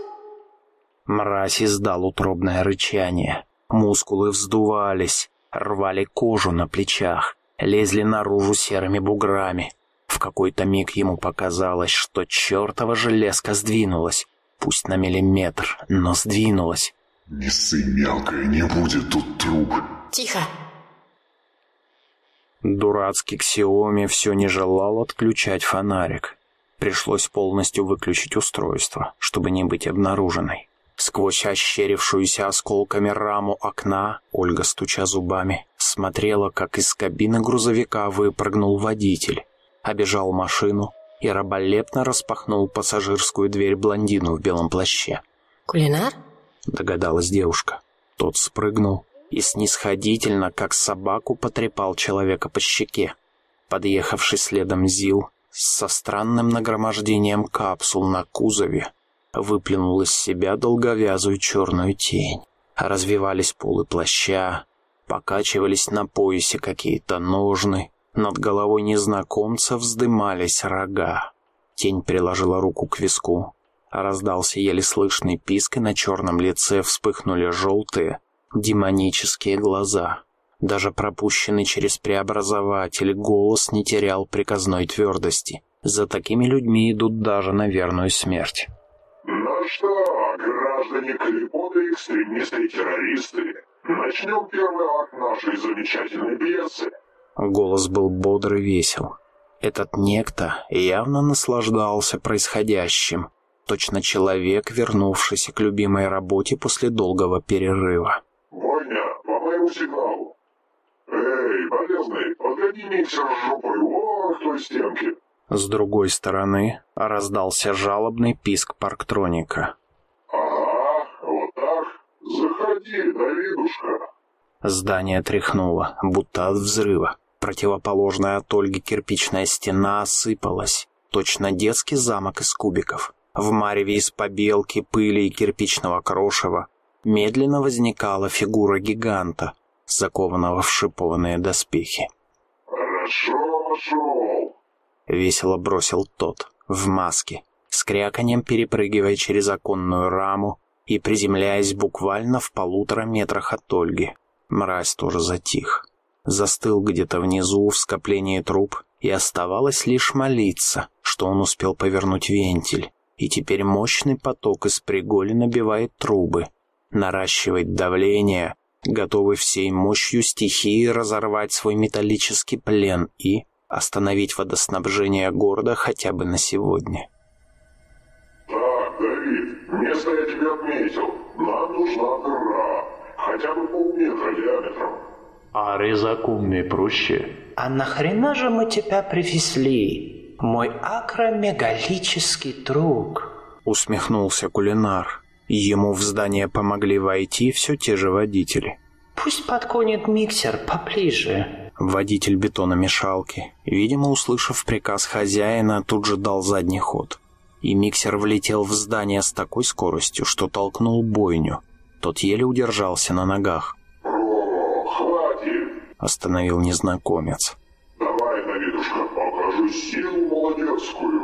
Мразь издал утробное рычание. Мускулы вздувались, рвали кожу на плечах, лезли наружу серыми буграми. В какой-то миг ему показалось, что чертова железка сдвинулась, пусть на миллиметр, но сдвинулась. «Не ссы, мелкая, не будет тут труб!» «Тихо!» Дурацкий Ксиоми все не желал отключать фонарик. Пришлось полностью выключить устройство, чтобы не быть обнаруженной. Сквозь ощерившуюся осколками раму окна Ольга, стуча зубами, смотрела, как из кабины грузовика выпрыгнул водитель, обежал машину, и раболепно распахнул пассажирскую дверь блондину в белом плаще. «Кулинар?» — догадалась девушка. Тот спрыгнул и снисходительно, как собаку, потрепал человека по щеке. Подъехавший следом Зил со странным нагромождением капсул на кузове выплюнул из себя долговязую черную тень. Развивались полы плаща, покачивались на поясе какие-то ножны, над головой незнакомца вздымались рога. Тень приложила руку к виску. Раздался еле слышный писк, и на черном лице вспыхнули желтые, демонические глаза. Даже пропущенный через преобразователь голос не терял приказной твердости. За такими людьми идут даже на верную смерть. «Ну что, граждане Калипоты, экстремисты и террористы, начнем первый акт нашей замечательной пьесы. Голос был бодр и весел. Этот некто явно наслаждался происходящим, точно человек, вернувшийся к любимой работе после долгого перерыва. «Бойня, по моему сигналу. Эй, полезный, подгони миксер с жопой вон к той стенке». С другой стороны раздался жалобный писк парктроника. «Ага, вот так. Заходи, Давидушка». Здание тряхнуло, будто от взрыва. Противоположная от Ольги кирпичная стена осыпалась, точно детский замок из кубиков. В мареве из побелки, пыли и кирпичного крошева медленно возникала фигура гиганта, закованного в шипованные доспехи. «Хорошо нашел!» — весело бросил тот, в маске, с кряканьем перепрыгивая через оконную раму и приземляясь буквально в полутора метрах от Ольги. Мразь тоже затих. Застыл где-то внизу в скоплении труб, и оставалось лишь молиться, что он успел повернуть вентиль, и теперь мощный поток из приголи набивает трубы, наращивает давление, готовый всей мощью стихии разорвать свой металлический плен и остановить водоснабжение города хотя бы на сегодня. «Так, Давид, место я тебе отметил. Нам нужна дыра. Хотя бы полметра диаметром». А резакумные проще? А нахрена же мы тебя привезли? Мой акромегалический друг. Усмехнулся кулинар. Ему в здание помогли войти все те же водители. Пусть подгонит миксер поближе. Водитель бетономешалки, видимо, услышав приказ хозяина, тут же дал задний ход. И миксер влетел в здание с такой скоростью, что толкнул бойню. Тот еле удержался на ногах. «О, хватит! Остановил незнакомец. Давай, Давидушка, покажи силу молодецкую».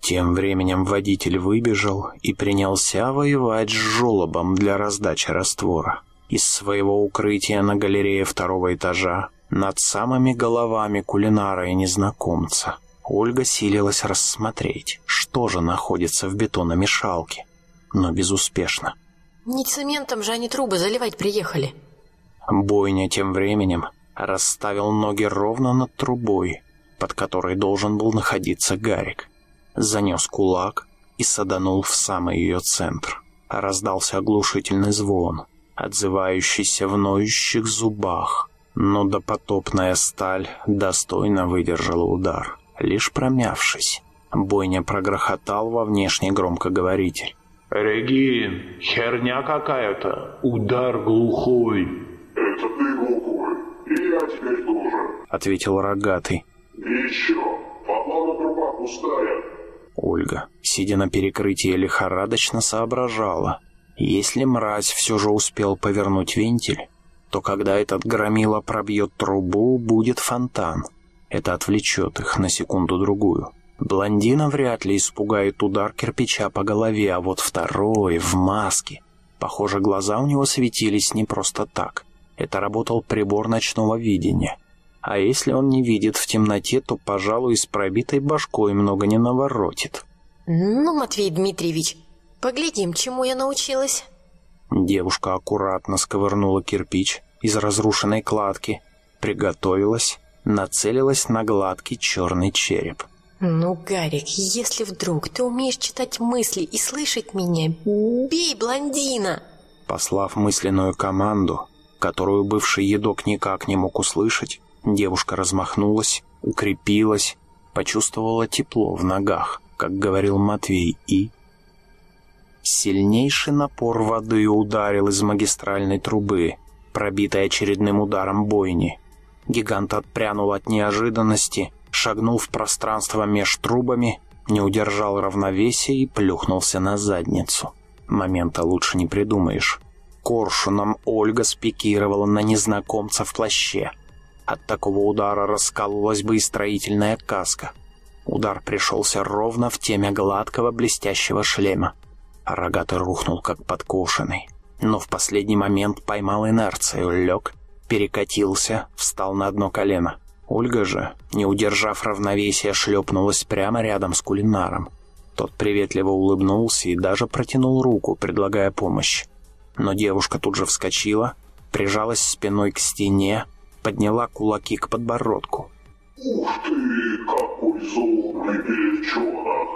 Тем временем водитель выбежал и принялся воевать с жолобом для раздачи раствора. Из своего укрытия на галерее второго этажа над самыми головами кулинара и незнакомца Ольга силилась рассмотреть, что же находится в бетономешалке, но безуспешно. Не цементом же они трубы заливать приехали. Бойня тем временем расставил ноги ровно над трубой, под которой должен был находиться Гарик. Занес кулак и саданул в самый ее центр. Раздался оглушительный звон, отзывающийся в ноющих зубах, но допотопная сталь достойно выдержала удар, лишь промявшись. Бойня прогрохотал во внешний громкоговоритель. Регин, херня какая-то. Удар глухой. Ответил рогатый. Еще, плану труба пустая». Ольга, сидя на перекрытии, лихорадочно соображала. Если мразь все же успел повернуть вентиль, то когда этот громила пробьет трубу, будет фонтан. Это отвлечет их на секунду-другую. Блондина вряд ли испугает удар кирпича по голове, а вот второй, в маске. Похоже, глаза у него светились не просто так. Это работал прибор ночного видения. А если он не видит в темноте, то, пожалуй, с пробитой башкой много не наворотит. Ну, Матвей Дмитриевич, поглядим, чему я научилась. Девушка аккуратно сковырнула кирпич из разрушенной кладки, приготовилась, нацелилась на гладкий черный череп. Ну, Гарик, если вдруг ты умеешь читать мысли и слышать меня, бей блондина! Послав мысленную команду, которую бывший едок никак не мог услышать, девушка размахнулась, укрепилась, почувствовала тепло в ногах, как говорил Матвей, и... Сильнейший напор воды ударил из магистральной трубы, пробитой очередным ударом бойни. Гигант отпрянул от неожиданности, шагнул в пространство меж трубами, не удержал равновесия и плюхнулся на задницу. Момента лучше не придумаешь. Коршуном Ольга спикировала на незнакомца в плаще. От такого удара раскалывалась бы и строительная каска. Удар пришелся ровно в теме гладкого блестящего шлема. Рогатый рухнул, как подкошенный. Но в последний момент поймал инерцию, лег, перекатился, встал на одно колено. Ольга же, не удержав равновесия, шлепнулась прямо рядом с кулинаром. Тот приветливо улыбнулся и даже протянул руку, предлагая помощь. Но девушка тут же вскочила, прижалась спиной к стене, подняла кулаки к подбородку. «Ух ты, какой злобный бельчонок!»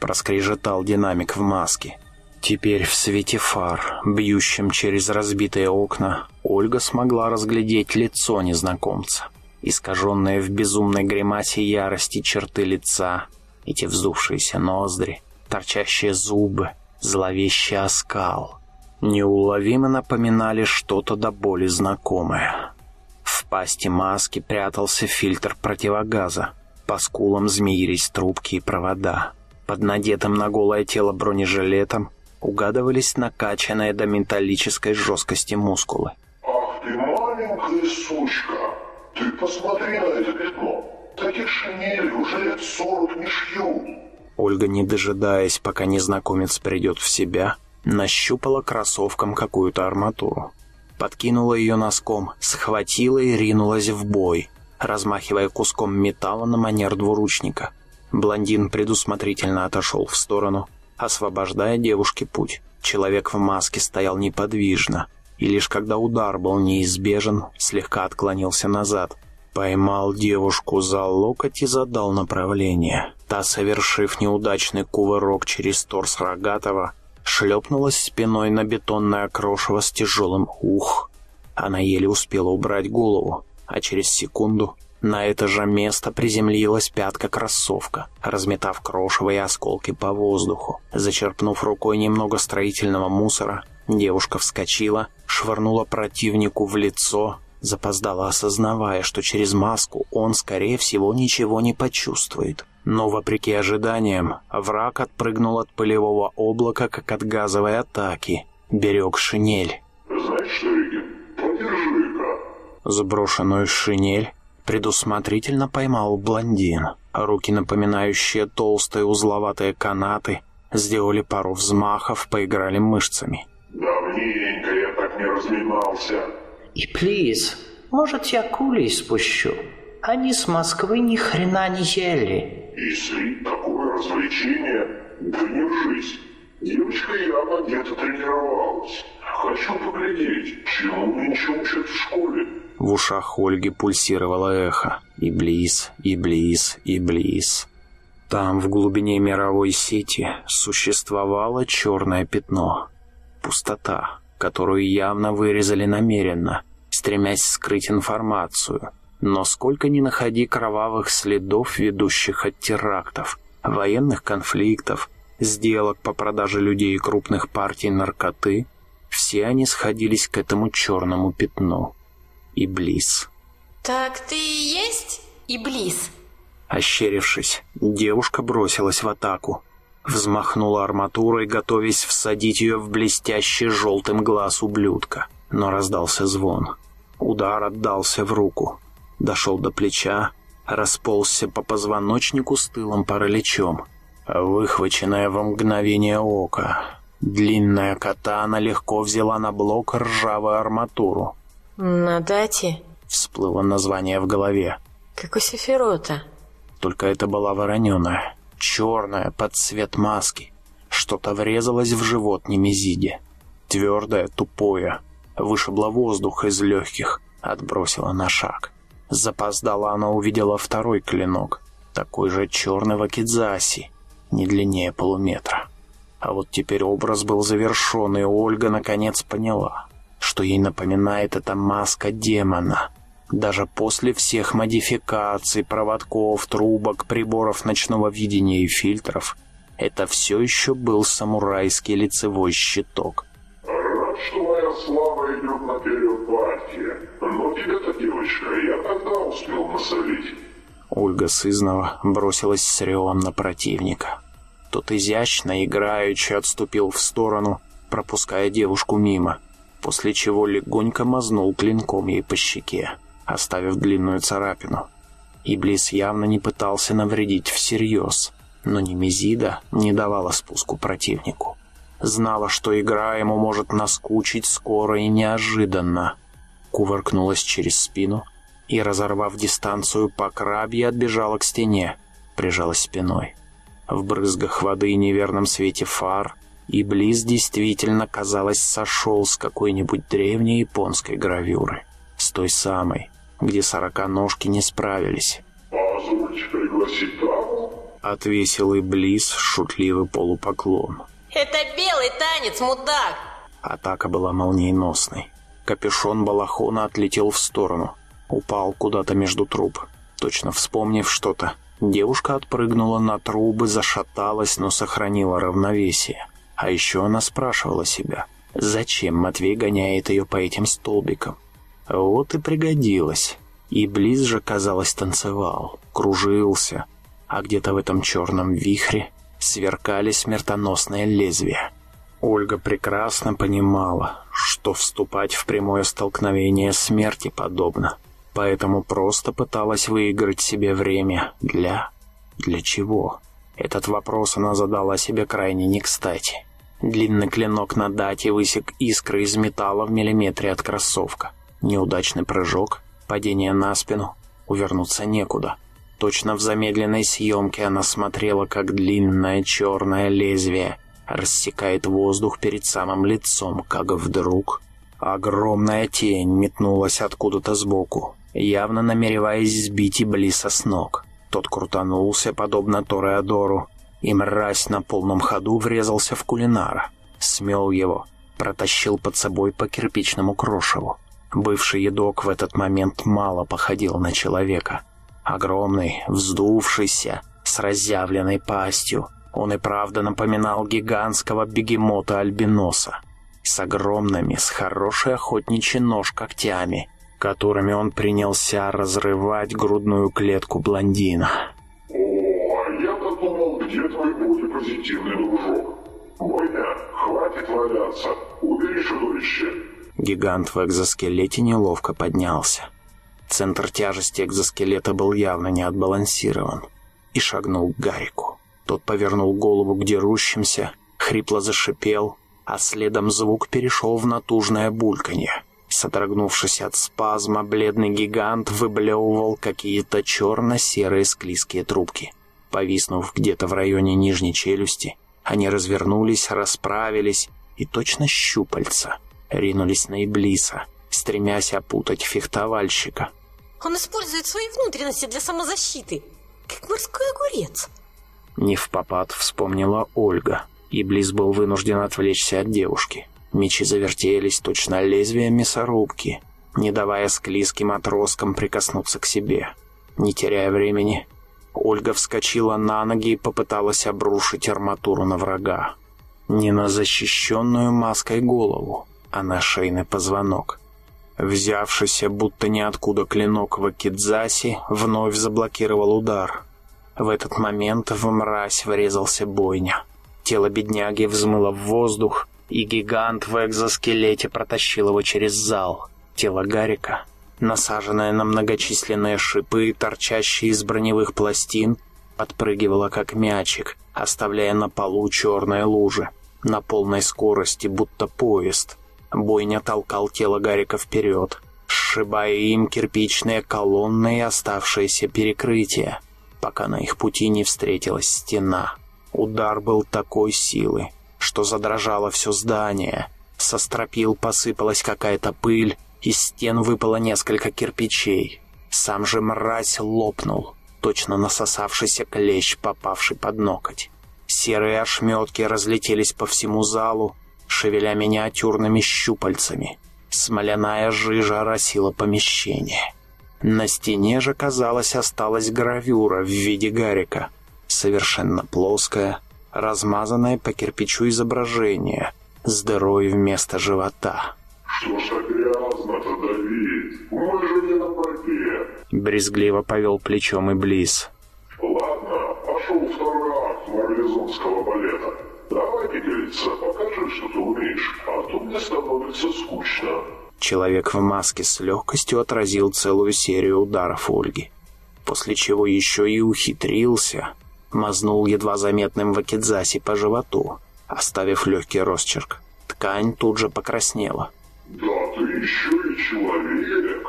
Проскрежетал динамик в маске. Теперь в свете фар, бьющем через разбитые окна, Ольга смогла разглядеть лицо незнакомца. Искаженные в безумной гримасе ярости черты лица, эти вздувшиеся ноздри, торчащие зубы, зловещий оскал. Неуловимо напоминали что-то до боли знакомое. В пасти маски прятался фильтр противогаза. По скулам змеились трубки и провода. Под надетым на голое тело бронежилетом угадывались накачанные до металлической жесткости мускулы. Ах ты маленькая сучка! Ты посмотри на это пятно! Таких шинелей уже лет сорок не шьют! Ольга, не дожидаясь, пока незнакомец придет в себя, нащупала кроссовком какую-то арматуру. Подкинула ее носком, схватила и ринулась в бой, размахивая куском металла на манер двуручника. Блондин предусмотрительно отошел в сторону, освобождая девушке путь. Человек в маске стоял неподвижно, и лишь когда удар был неизбежен, слегка отклонился назад. Поймал девушку за локоть и задал направление. Та, совершив неудачный кувырок через торс Рогатова, шлепнулась спиной на бетонное крошево с тяжелым «ух». Она еле успела убрать голову, а через секунду на это же место приземлилась пятка-кроссовка, разметав крошево и осколки по воздуху. Зачерпнув рукой немного строительного мусора, девушка вскочила, швырнула противнику в лицо, запоздала осознавая, что через маску он, скорее всего, ничего не почувствует. Но, вопреки ожиданиям, враг отпрыгнул от пылевого облака, как от газовой атаки. Берег шинель. Знаешь что, Ригин, подержи-ка. Сброшенную шинель предусмотрительно поймал блондин. Руки, напоминающие толстые узловатые канаты, сделали пару взмахов, поиграли мышцами. Давненько я так не разминался. И плиз, может я кулей спущу? Они с Москвы ни хрена не ели. Если такое развлечение, да не в жизнь. Девочка явно где-то тренировалась. Хочу поглядеть, чему нынче учат в школе. В ушах Ольги пульсировало эхо. И близ, и близ, и близ. Там, в глубине мировой сети, существовало черное пятно. Пустота, которую явно вырезали намеренно, стремясь скрыть информацию. Но сколько ни находи кровавых следов, ведущих от терактов, военных конфликтов, сделок по продаже людей и крупных партий наркоты, все они сходились к этому черному пятну. Иблис. Так ты и есть Иблис? Ощерившись, девушка бросилась в атаку. Взмахнула арматурой, готовясь всадить ее в блестящий желтым глаз ублюдка. Но раздался звон. Удар отдался в руку. Дошел до плеча, расползся по позвоночнику с тылом параличом. Выхваченная во мгновение ока. Длинная катана легко взяла на блок ржавую арматуру. На дате? Всплыло название в голове. Как у Сефирота. Только это была вороненая, черная, под цвет маски. Что-то врезалось в живот Немезиде. Твердое, тупое. Вышибло воздух из легких, отбросило на шаг. Запоздала она увидела второй клинок, такой же черный в Акидзаси, не длиннее полуметра. А вот теперь образ был завершен, и Ольга наконец поняла, что ей напоминает эта маска демона. Даже после всех модификаций, проводков, трубок, приборов ночного видения и фильтров, это все еще был самурайский лицевой щиток. Рад, что моя слава идет наперед партия. Но тебе-то, девочка, я успел насолить. Ольга Сызнова бросилась с ревом на противника. Тот изящно, играючи, отступил в сторону, пропуская девушку мимо, после чего легонько мазнул клинком ей по щеке, оставив длинную царапину. Иблис явно не пытался навредить всерьез, но Немезида не давала спуску противнику. Знала, что игра ему может наскучить скоро и неожиданно. Кувыркнулась через спину и, разорвав дистанцию по крабье, отбежала к стене, прижалась спиной. В брызгах воды и неверном свете фар Иблис действительно, казалось, сошел с какой-нибудь древней японской гравюры. С той самой, где сороконожки не справились. Позвольте пригласить даму. Отвесил Иблис шутливый полупоклон. Это белый танец, мудак! Атака была молниеносной. Капюшон балахона отлетел в сторону. Упал куда-то между труб. Точно вспомнив что-то, девушка отпрыгнула на трубы, зашаталась, но сохранила равновесие. А еще она спрашивала себя, зачем Матвей гоняет ее по этим столбикам. Вот и пригодилось. И близ же, казалось, танцевал, кружился, а где-то в этом черном вихре сверкали смертоносные лезвия. Ольга прекрасно понимала, что вступать в прямое столкновение смерти подобно, поэтому просто пыталась выиграть себе время для... для чего? Этот вопрос она задала себе крайне не кстати. Длинный клинок на дате высек искры из металла в миллиметре от кроссовка. Неудачный прыжок, падение на спину, увернуться некуда. Точно в замедленной съемке она смотрела, как длинное черное лезвие рассекает воздух перед самым лицом, как вдруг огромная тень метнулась откуда-то сбоку, явно намереваясь сбить Иблиса с ног. Тот крутанулся, подобно Тореадору, и мразь на полном ходу врезался в кулинара, смел его, протащил под собой по кирпичному крошеву. Бывший едок в этот момент мало походил на человека. Огромный, вздувшийся, с разъявленной пастью, он и правда напоминал гигантского бегемота-альбиноса с огромными, с хорошей охотничьей нож когтями, которыми он принялся разрывать грудную клетку блондина. О, а я-то думал, где твой бодипозитивный дружок? Бойня, хватит валяться, убери чудовище. Гигант в экзоскелете неловко поднялся. Центр тяжести экзоскелета был явно не отбалансирован и шагнул к Гарику. Тот повернул голову к дерущимся, хрипло зашипел, а следом звук перешел в натужное бульканье. Содрогнувшись от спазма, бледный гигант выблевывал какие-то черно-серые склизкие трубки. Повиснув где-то в районе нижней челюсти, они развернулись, расправились и точно щупальца ринулись на Иблиса, стремясь опутать фехтовальщика. Он использует свои внутренности для самозащиты, как морской огурец. Не в попад вспомнила Ольга. Иблис был вынужден отвлечься от девушки. Мечи завертелись точно лезвием мясорубки, не давая склизким отросткам прикоснуться к себе. Не теряя времени, Ольга вскочила на ноги и попыталась обрушить арматуру на врага. Не на защищенную маской голову, а на шейный позвонок. Взявшийся будто ниоткуда клинок в Акидзаси вновь заблокировал удар — в этот момент в мразь врезался бойня. Тело бедняги взмыло в воздух, и гигант в экзоскелете протащил его через зал. Тело Гарика, насаженное на многочисленные шипы, торчащие из броневых пластин, подпрыгивало как мячик, оставляя на полу черные лужи. На полной скорости, будто поезд. Бойня толкал тело Гарика вперед, сшибая им кирпичные колонны и оставшиеся перекрытия пока на их пути не встретилась стена. Удар был такой силы, что задрожало все здание. Со стропил посыпалась какая-то пыль, из стен выпало несколько кирпичей. Сам же мразь лопнул, точно насосавшийся клещ, попавший под ноготь. Серые ошметки разлетелись по всему залу, шевеля миниатюрными щупальцами. Смоляная жижа оросила помещение. На стене же, казалось, осталась гравюра в виде гарика. Совершенно плоская, размазанное по кирпичу изображение с дырой вместо живота. Что ж так грязно-то, Давид? Мы же не на борьбе. Брезгливо повел плечом и близ. Ладно, пошел второй акт марлезонского балета. Давай, пигалица, покажи, что ты умеешь, а то мне становится скучно. Человек в маске с легкостью отразил целую серию ударов Ольги, после чего еще и ухитрился, мазнул едва заметным вакидзаси по животу, оставив легкий росчерк. Ткань тут же покраснела. Да ты еще и человек.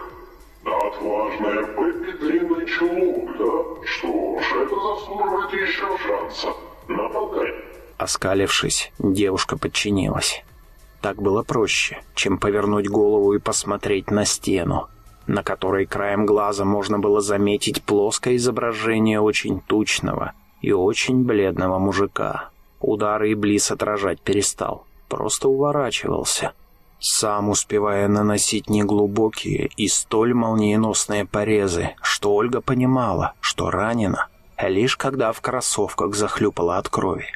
Отважная Пеппи длинный чулок, да? Что ж, это заслуживает еще шанса. Нападай. Оскалившись, девушка подчинилась. Так было проще, чем повернуть голову и посмотреть на стену, на которой краем глаза можно было заметить плоское изображение очень тучного и очень бледного мужика. Удары Иблис отражать перестал, просто уворачивался, сам успевая наносить неглубокие и столь молниеносные порезы, что Ольга понимала, что ранена, лишь когда в кроссовках захлюпала от крови.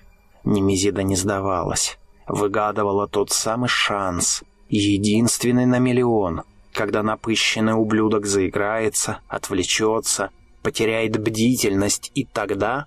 Немезида не сдавалась выгадывала тот самый шанс, единственный на миллион, когда напыщенный ублюдок заиграется, отвлечется, потеряет бдительность, и тогда...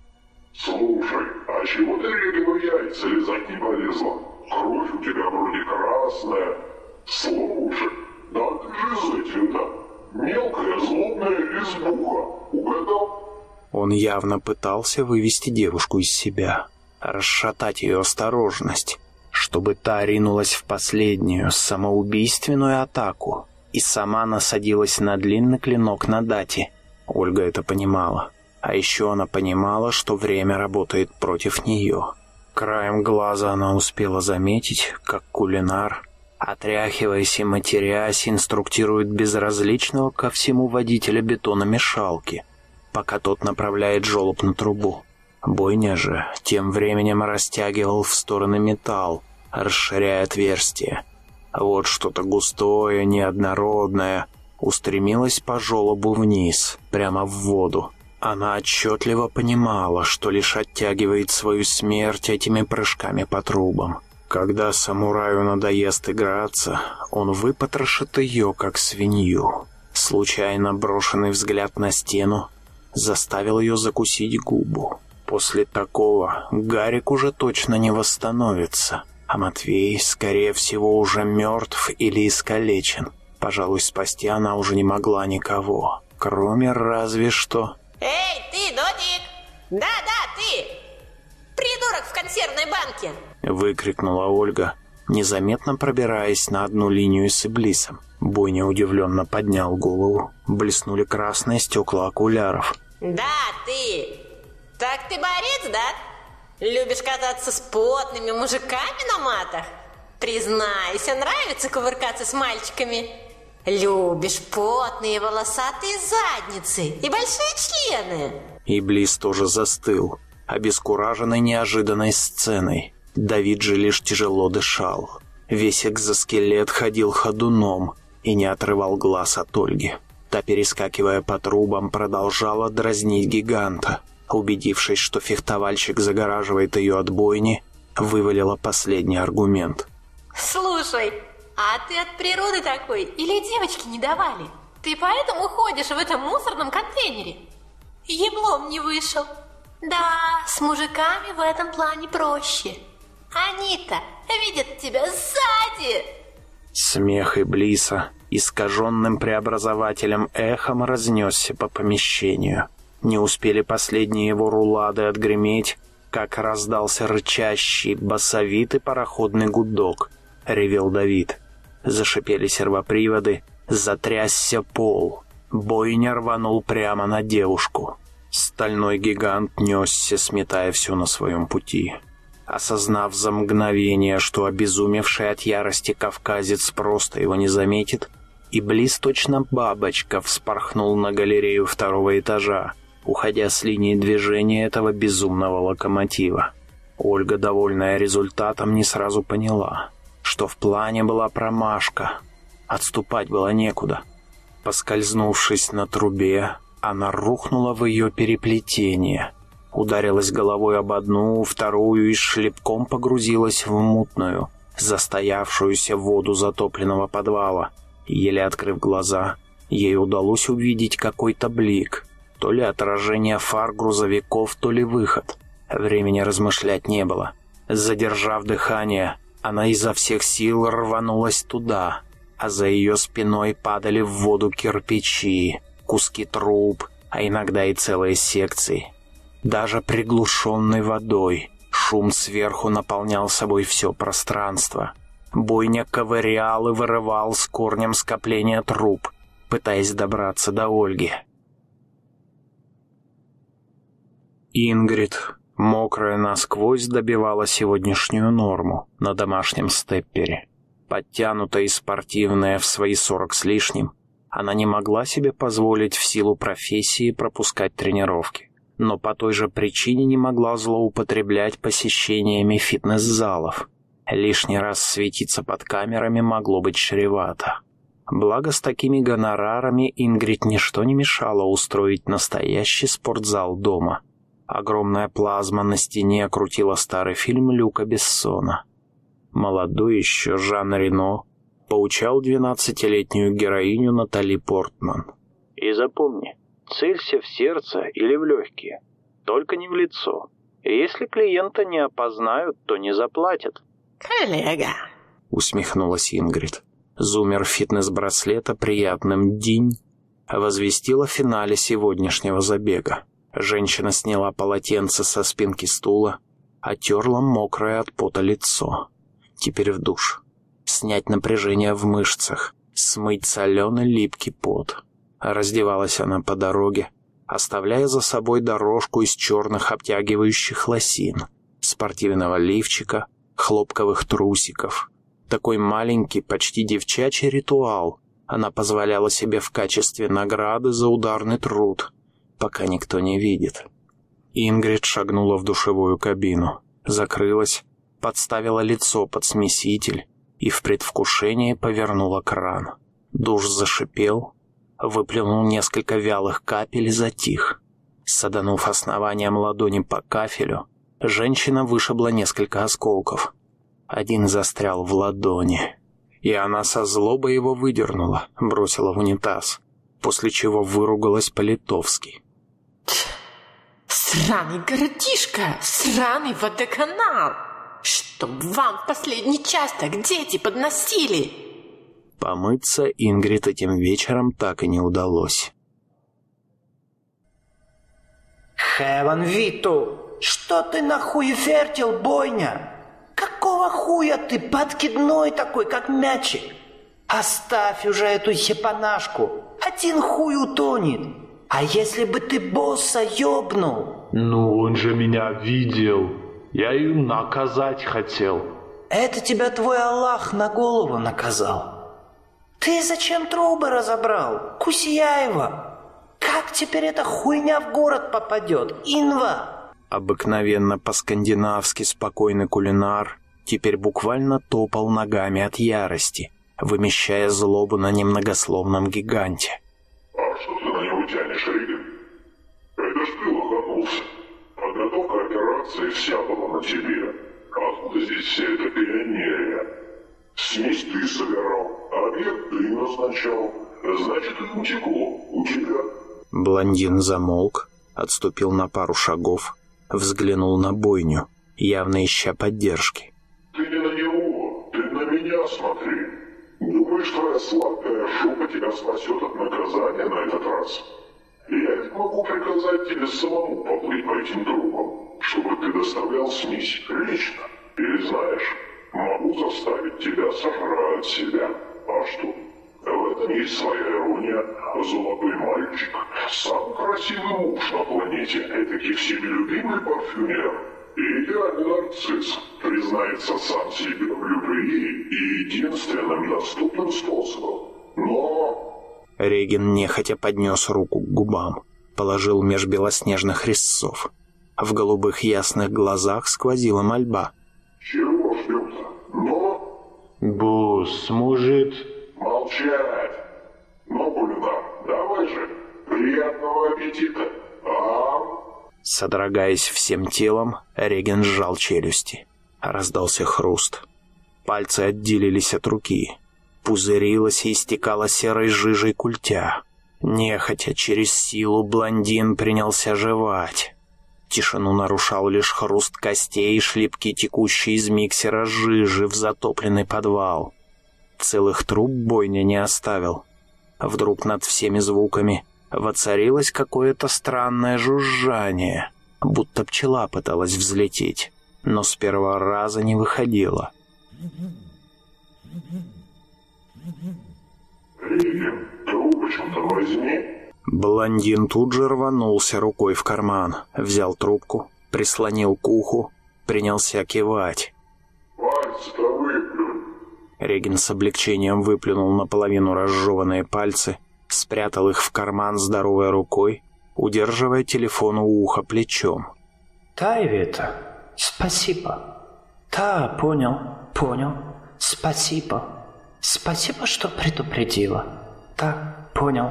Слушай, а чего ты Регину яйца лизать не полезла? Кровь у тебя вроде красная. Слушай, да ты же да? Мелкая злобная избуха. Угадал? Он явно пытался вывести девушку из себя, расшатать ее осторожность, чтобы та ринулась в последнюю самоубийственную атаку и сама насадилась на длинный клинок на дате. Ольга это понимала. А еще она понимала, что время работает против нее. Краем глаза она успела заметить, как кулинар, отряхиваясь и матерясь, инструктирует безразличного ко всему водителя бетономешалки, пока тот направляет жолоб на трубу. Бойня же тем временем растягивал в стороны металл, расширяя отверстие. Вот что-то густое, неоднородное устремилось по желобу вниз, прямо в воду. Она отчетливо понимала, что лишь оттягивает свою смерть этими прыжками по трубам. Когда самураю надоест играться, он выпотрошит ее, как свинью. Случайно брошенный взгляд на стену заставил ее закусить губу. После такого Гарик уже точно не восстановится, а Матвей, скорее всего, уже мертв или искалечен. Пожалуй, спасти она уже не могла никого, кроме разве что... Эй, ты, Додик! Да-да, ты! Придурок в консервной банке! Выкрикнула Ольга, незаметно пробираясь на одну линию с Иблисом. Бойня удивленно поднял голову. Блеснули красные стекла окуляров. Да, ты! Так ты борец, да? Любишь кататься с потными мужиками на матах? Признайся, нравится кувыркаться с мальчиками? Любишь потные волосатые задницы и большие члены. Иблис тоже застыл, обескураженный неожиданной сценой. Давид же лишь тяжело дышал. Весь экзоскелет ходил ходуном и не отрывал глаз от Ольги. Та, перескакивая по трубам, продолжала дразнить гиганта. Убедившись, что фехтовальщик загораживает ее от бойни, вывалила последний аргумент. Слушай, а ты от природы такой или девочки не давали? Ты поэтому ходишь в этом мусорном контейнере? Еблом не вышел. Да, с мужиками в этом плане проще. Они-то видят тебя сзади. Смех Иблиса искаженным преобразователем эхом разнесся по помещению. Не успели последние его рулады отгреметь, как раздался рычащий, басовитый пароходный гудок. Ревел Давид. Зашипели сервоприводы, затрясся пол. Бойня рванул прямо на девушку. Стальной гигант несся, сметая все на своем пути. Осознав за мгновение, что обезумевший от ярости кавказец просто его не заметит, и близ точно бабочка вспорхнул на галерею второго этажа, уходя с линии движения этого безумного локомотива. Ольга, довольная результатом, не сразу поняла — что в плане была промашка. Отступать было некуда. Поскользнувшись на трубе, она рухнула в ее переплетение. Ударилась головой об одну, вторую и шлепком погрузилась в мутную, застоявшуюся воду затопленного подвала. Еле открыв глаза, ей удалось увидеть какой-то блик. То ли отражение фар грузовиков, то ли выход. Времени размышлять не было. Задержав дыхание, она изо всех сил рванулась туда, а за ее спиной падали в воду кирпичи, куски труб, а иногда и целые секции. Даже приглушенной водой шум сверху наполнял собой все пространство. Бойня ковырял и вырывал с корнем скопления труб, пытаясь добраться до Ольги. Ингрид Мокрая насквозь добивала сегодняшнюю норму на домашнем степпере. Подтянутая и спортивная в свои сорок с лишним, она не могла себе позволить в силу профессии пропускать тренировки, но по той же причине не могла злоупотреблять посещениями фитнес-залов. Лишний раз светиться под камерами могло быть чревато. Благо, с такими гонорарами Ингрид ничто не мешало устроить настоящий спортзал дома – Огромная плазма на стене крутила старый фильм Люка Бессона. Молодой еще Жан Рено поучал двенадцатилетнюю героиню Натали Портман. «И запомни, целься в сердце или в легкие, только не в лицо. Если клиента не опознают, то не заплатят. Коллега, усмехнулась Ингрид. Зумер фитнес-браслета приятным день возвестил о финале сегодняшнего забега. Женщина сняла полотенце со спинки стула, отерла мокрое от пота лицо. Теперь в душ. Снять напряжение в мышцах, смыть соленый липкий пот. Раздевалась она по дороге, оставляя за собой дорожку из черных обтягивающих лосин, спортивного лифчика, хлопковых трусиков. Такой маленький, почти девчачий ритуал она позволяла себе в качестве награды за ударный труд, пока никто не видит. Ингрид шагнула в душевую кабину, закрылась, подставила лицо под смеситель и в предвкушении повернула кран. Душ зашипел, выплюнул несколько вялых капель и затих. Саданув основанием ладони по кафелю, женщина вышибла несколько осколков. Один застрял в ладони, и она со злобой его выдернула, бросила в унитаз, после чего выругалась по-литовски. Сраный городишко, сраный водоканал! Чтоб вам в последний час так дети подносили! Помыться Ингрид этим вечером так и не удалось. Хеван Виту, что ты нахуй фертил, бойня? Какого хуя ты подкидной такой, как мячик? Оставь уже эту хипанашку. Один хуй утонет. А если бы ты босса ёбнул? Ну, он же меня видел. Я ее наказать хотел. Это тебя твой Аллах на голову наказал. Ты зачем трубы разобрал? Кусияева? Как теперь эта хуйня в город попадет? Инва? Обыкновенно по-скандинавски спокойный кулинар теперь буквально топал ногами от ярости, вымещая злобу на немногословном гиганте. А что ты на него тянешь, Риган? Это ж ты лоханулся. Операции вся была на тебе. Откуда здесь вся эта пионерия? Смесь ты собирал, а обед ты назначал. Значит, и утекло у тебя. Блондин замолк, отступил на пару шагов, взглянул на бойню, явно ища поддержки. Ты не на него, ты на меня смотри. Думаешь, твоя сладкая жопа тебя спасет от наказания на этот раз? Я ведь могу приказать тебе самому поплыть по этим трубам, чтобы ты доставлял смесь лично. Или знаешь, Могу заставить тебя сожрать себя. А что? В этом есть своя ирония. Золотой мальчик, самый красивый муж на планете, этакий всемилюбимый парфюмер. И идеальный нарцисс признается сам себе в любви и единственным доступным способом. Но... Реген нехотя поднес руку к губам, положил меж белоснежных резцов. В голубых ясных глазах сквозила мольба. Чего ждем-то? Но... Босс, может... Молчать! Ну, Гульнар, давай же. Приятного аппетита. А? Содрогаясь всем телом, Реген сжал челюсти. Раздался хруст. Пальцы отделились от руки. Пузырилась и истекала серой жижей культя. Нехотя через силу блондин принялся жевать. Тишину нарушал лишь хруст костей и шлепки текущей из миксера жижи в затопленный подвал. Целых труб бойня не оставил. Вдруг над всеми звуками воцарилось какое-то странное жужжание, будто пчела пыталась взлететь, но с первого раза не выходила. Ригин, трубочку-то возьми. Блондин тут же рванулся рукой в карман, взял трубку, прислонил к уху, принялся кивать. Пальцы-то выплюнь. Регин с облегчением выплюнул наполовину разжеванные пальцы, спрятал их в карман здоровой рукой, удерживая телефон у уха плечом. Тайвета, спасибо. Да, понял, понял. Спасибо. Спасибо, что предупредила. Да, понял.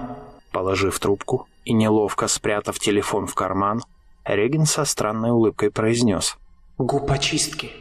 Положив трубку и неловко спрятав телефон в карман, Регин со странной улыбкой произнес. Губочистки.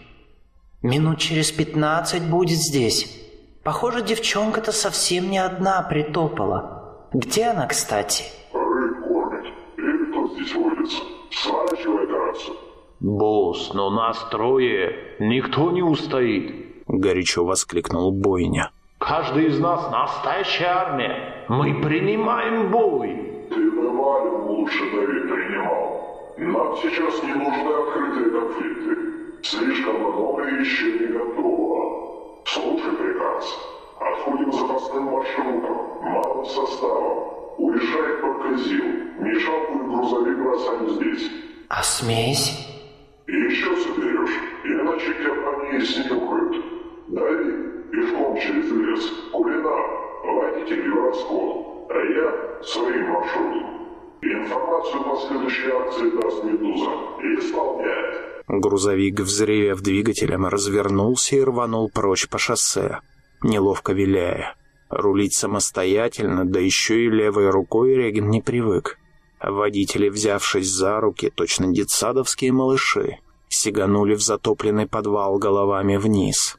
Минут через пятнадцать будет здесь. Похоже, девчонка-то совсем не одна притопала. Где она, кстати? Рыб кормить. Или кто здесь водится? Сворачивай операцию. «Босс, но нас трое, никто не устоит!» Горячо воскликнул Бойня. «Каждый из нас настоящая армия! Мы принимаем бой!» Ты Валю лучше Давид принимал. Нам сейчас не нужны открытые конфликты. Слишком много еще не готово. Слушай приказ. Отходим запасным маршрутом, малым составом. Уезжай под Козил. Мешалку и грузовик бросаем здесь. А смесь? И еще соберешь, иначе тебя по ней снюхают. Дави пешком через лес. Кулинар, водитель Евросход, а я своим маршрутом. Информацию по следующей акции даст Медуза исполняет. Грузовик, взревев двигателем, развернулся и рванул прочь по шоссе, неловко виляя. Рулить самостоятельно, да еще и левой рукой Регин не привык. Водители, взявшись за руки, точно детсадовские малыши, сиганули в затопленный подвал головами вниз.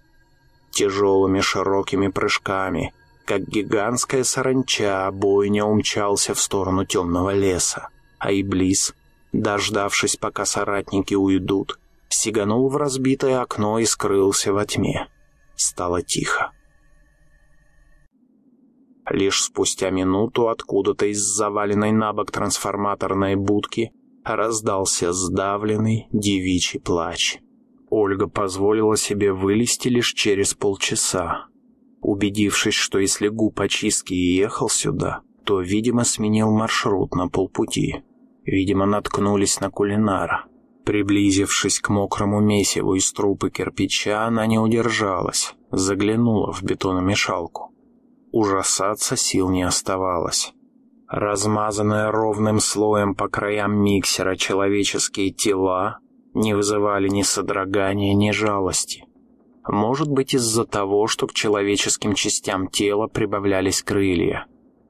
Тяжелыми широкими прыжками, как гигантская саранча, бойня умчался в сторону темного леса, а Иблис, дождавшись, пока соратники уйдут, сиганул в разбитое окно и скрылся во тьме. Стало тихо. Лишь спустя минуту откуда-то из заваленной на бок трансформаторной будки раздался сдавленный девичий плач. Ольга позволила себе вылезти лишь через полчаса. Убедившись, что если губ очистки и ехал сюда, то, видимо, сменил маршрут на полпути. Видимо, наткнулись на кулинара. Приблизившись к мокрому месиву из трупы кирпича, она не удержалась, заглянула в бетономешалку. Ужасаться сил не оставалось. Размазанные ровным слоем по краям миксера человеческие тела не вызывали ни содрогания, ни жалости. Может быть из-за того, что к человеческим частям тела прибавлялись крылья.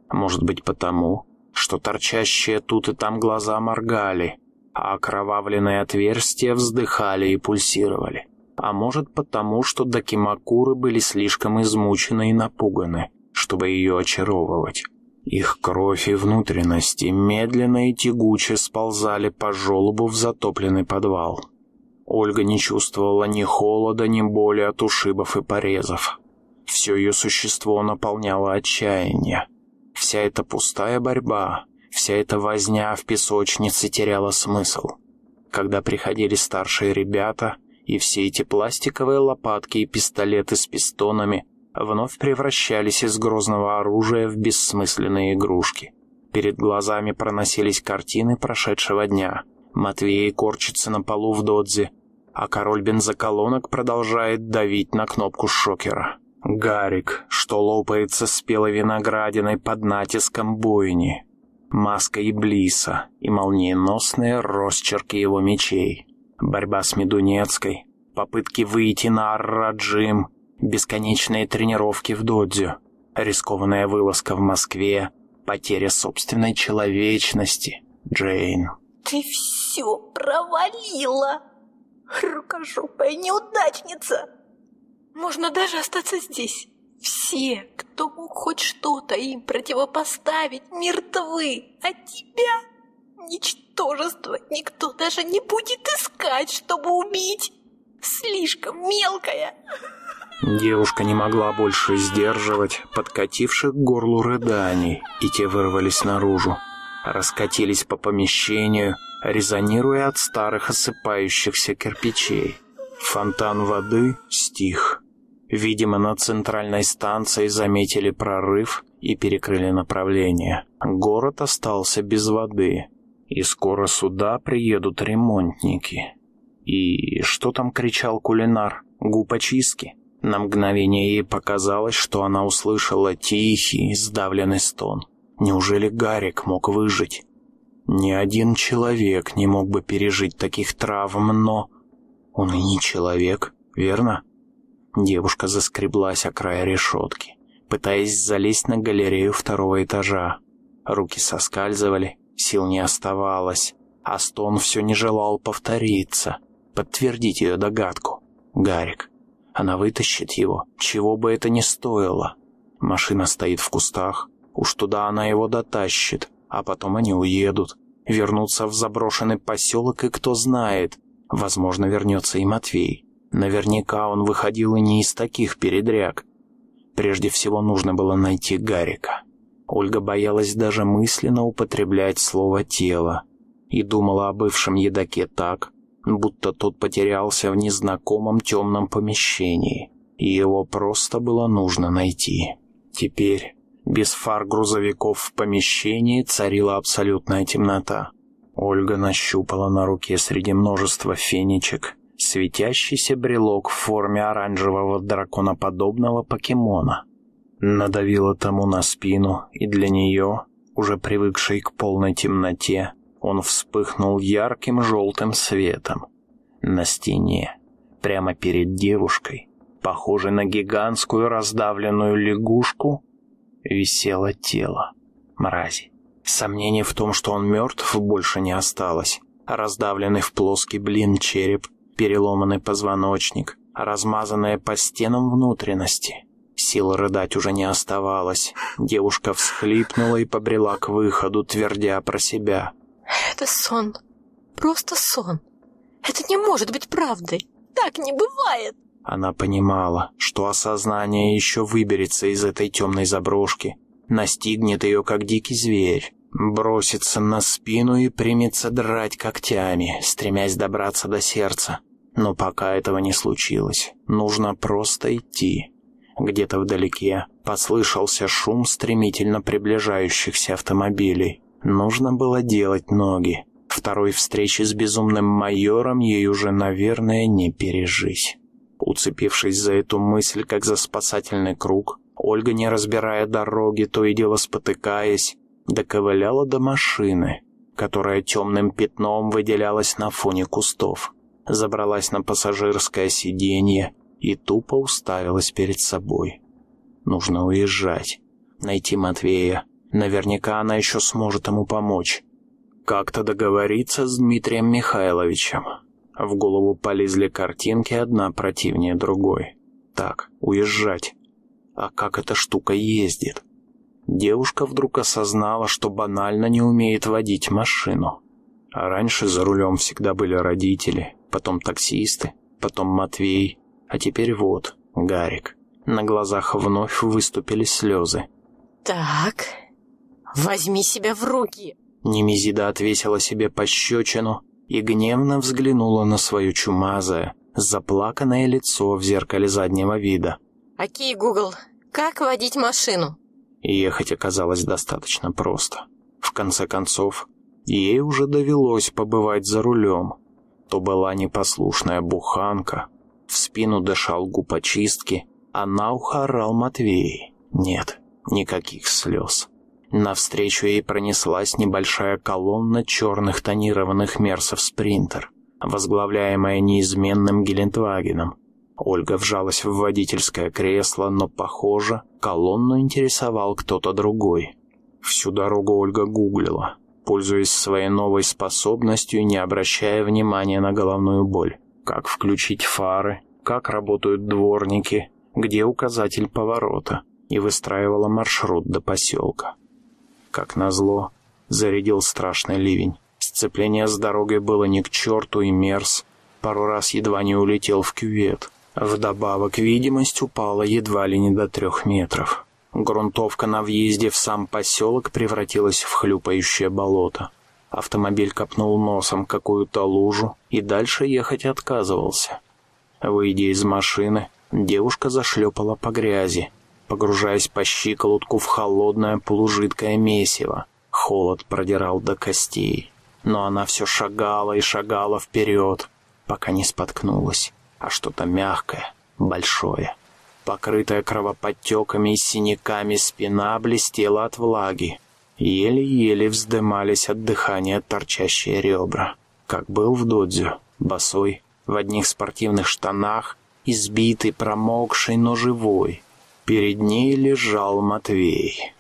Может быть потому, что торчащие тут и там глаза моргали, а окровавленные отверстия вздыхали и пульсировали. А может потому, что дакимакуры были слишком измучены и напуганы чтобы ее очаровывать. Их кровь и внутренности медленно и тягуче сползали по желобу в затопленный подвал. Ольга не чувствовала ни холода, ни боли от ушибов и порезов. Все ее существо наполняло отчаяние. Вся эта пустая борьба, вся эта возня в песочнице теряла смысл. Когда приходили старшие ребята, и все эти пластиковые лопатки и пистолеты с пистонами вновь превращались из грозного оружия в бессмысленные игрушки. Перед глазами проносились картины прошедшего дня. Матвей корчится на полу в додзе, а король бензоколонок продолжает давить на кнопку шокера. Гарик, что лопается спелой виноградиной под натиском бойни. Маска Иблиса и молниеносные росчерки его мечей. Борьба с Медунецкой, попытки выйти на Арраджим — бесконечные тренировки в додзю, рискованная вылазка в Москве, потеря собственной человечности. Джейн. Ты все провалила. Рукожопая неудачница. Можно даже остаться здесь. Все, кто мог хоть что-то им противопоставить, мертвы. А тебя, ничтожество, никто даже не будет искать, чтобы убить. Слишком мелкая. Девушка не могла больше сдерживать подкативших к горлу рыданий, и те вырвались наружу. Раскатились по помещению, резонируя от старых осыпающихся кирпичей. Фонтан воды стих. Видимо, на центральной станции заметили прорыв и перекрыли направление. Город остался без воды, и скоро сюда приедут ремонтники. И что там кричал кулинар? Губ очистки? На мгновение ей показалось, что она услышала тихий, сдавленный стон. Неужели Гарик мог выжить? Ни один человек не мог бы пережить таких травм, но... Он и не человек, верно? Девушка заскреблась о край решетки, пытаясь залезть на галерею второго этажа. Руки соскальзывали, сил не оставалось, а стон все не желал повториться, подтвердить ее догадку. Гарик. Она вытащит его, чего бы это ни стоило. Машина стоит в кустах, уж туда она его дотащит, а потом они уедут, вернутся в заброшенный поселок, и кто знает, Возможно, вернется и Матвей. Наверняка он выходил и не из таких передряг. Прежде всего нужно было найти Гарика. Ольга боялась даже мысленно употреблять слово «тело» и думала о бывшем едаке так, будто тот потерялся в незнакомом темном помещении, и его просто было нужно найти. Теперь, без фар грузовиков в помещении, царила абсолютная темнота. Ольга нащупала на руке среди множества фенечек светящийся брелок в форме оранжевого драконоподобного покемона. Надавила тому на спину, и для нее, уже привыкшей к полной темноте, он вспыхнул ярким желтым светом. На стене, прямо перед девушкой, похожей на гигантскую раздавленную лягушку, висело тело мрази. Сомнений в том, что он мертв, больше не осталось. Раздавленный в плоский блин череп, переломанный позвоночник, размазанные по стенам внутренности. Сил рыдать уже не оставалось. Девушка всхлипнула и побрела к выходу, твердя про себя. Это сон. Просто сон. Это не может быть правдой. Так не бывает. Она понимала, что осознание еще выберется из этой темной заброшки, настигнет ее, как дикий зверь, бросится на спину и примется драть когтями, стремясь добраться до сердца. Но пока этого не случилось, нужно просто идти. Где-то вдалеке послышался шум стремительно приближающихся автомобилей. Нужно было делать ноги. Второй встречи с безумным майором ей уже, наверное, не пережить. Уцепившись за эту мысль, как за спасательный круг, Ольга, не разбирая дороги, то и дело спотыкаясь, доковыляла до машины, которая темным пятном выделялась на фоне кустов. Забралась на пассажирское сиденье и тупо уставилась перед собой. Нужно уезжать, найти Матвея. Наверняка она еще сможет ему помочь. Как-то договориться с Дмитрием Михайловичем. В голову полезли картинки, одна противнее другой. Так, уезжать. А как эта штука ездит? Девушка вдруг осознала, что банально не умеет водить машину. А раньше за рулем всегда были родители, потом таксисты, потом Матвей, а теперь вот, Гарик. На глазах вновь выступили слезы. Так, возьми себя в руки. Немезида отвесила себе пощечину и гневно взглянула на свое чумазое, заплаканное лицо в зеркале заднего вида. Окей, Гугл, как водить машину? Ехать оказалось достаточно просто. В конце концов, ей уже довелось побывать за рулем. То была непослушная буханка, в спину дышал губ очистки, а на ухо орал Матвей. Нет, никаких слез. Навстречу ей пронеслась небольшая колонна черных тонированных мерсов «Спринтер», возглавляемая неизменным Гелендвагеном. Ольга вжалась в водительское кресло, но, похоже, колонну интересовал кто-то другой. Всю дорогу Ольга гуглила, пользуясь своей новой способностью не обращая внимания на головную боль. Как включить фары, как работают дворники, где указатель поворота, и выстраивала маршрут до поселка. Как назло, зарядил страшный ливень. Сцепление с дорогой было ни к черту и мерз. Пару раз едва не улетел в кювет. Вдобавок видимость упала едва ли не до трех метров. Грунтовка на въезде в сам поселок превратилась в хлюпающее болото. Автомобиль копнул носом какую-то лужу и дальше ехать отказывался. Выйдя из машины, девушка зашлепала по грязи, погружаясь по щиколотку в холодное полужидкое месиво. Холод продирал до костей. Но она все шагала и шагала вперед, пока не споткнулась, а что-то мягкое, большое. Покрытая кровоподтеками и синяками спина блестела от влаги. Еле-еле вздымались от дыхания торчащие ребра. Как был в додзю, босой, в одних спортивных штанах, избитый, промокший, но живой. Перед ней лежал Матвей.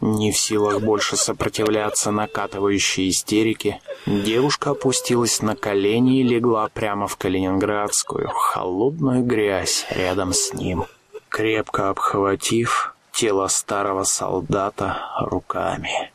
Не в силах больше сопротивляться накатывающей истерике, девушка опустилась на колени и легла прямо в калининградскую, холодную грязь рядом с ним, крепко обхватив тело старого солдата руками.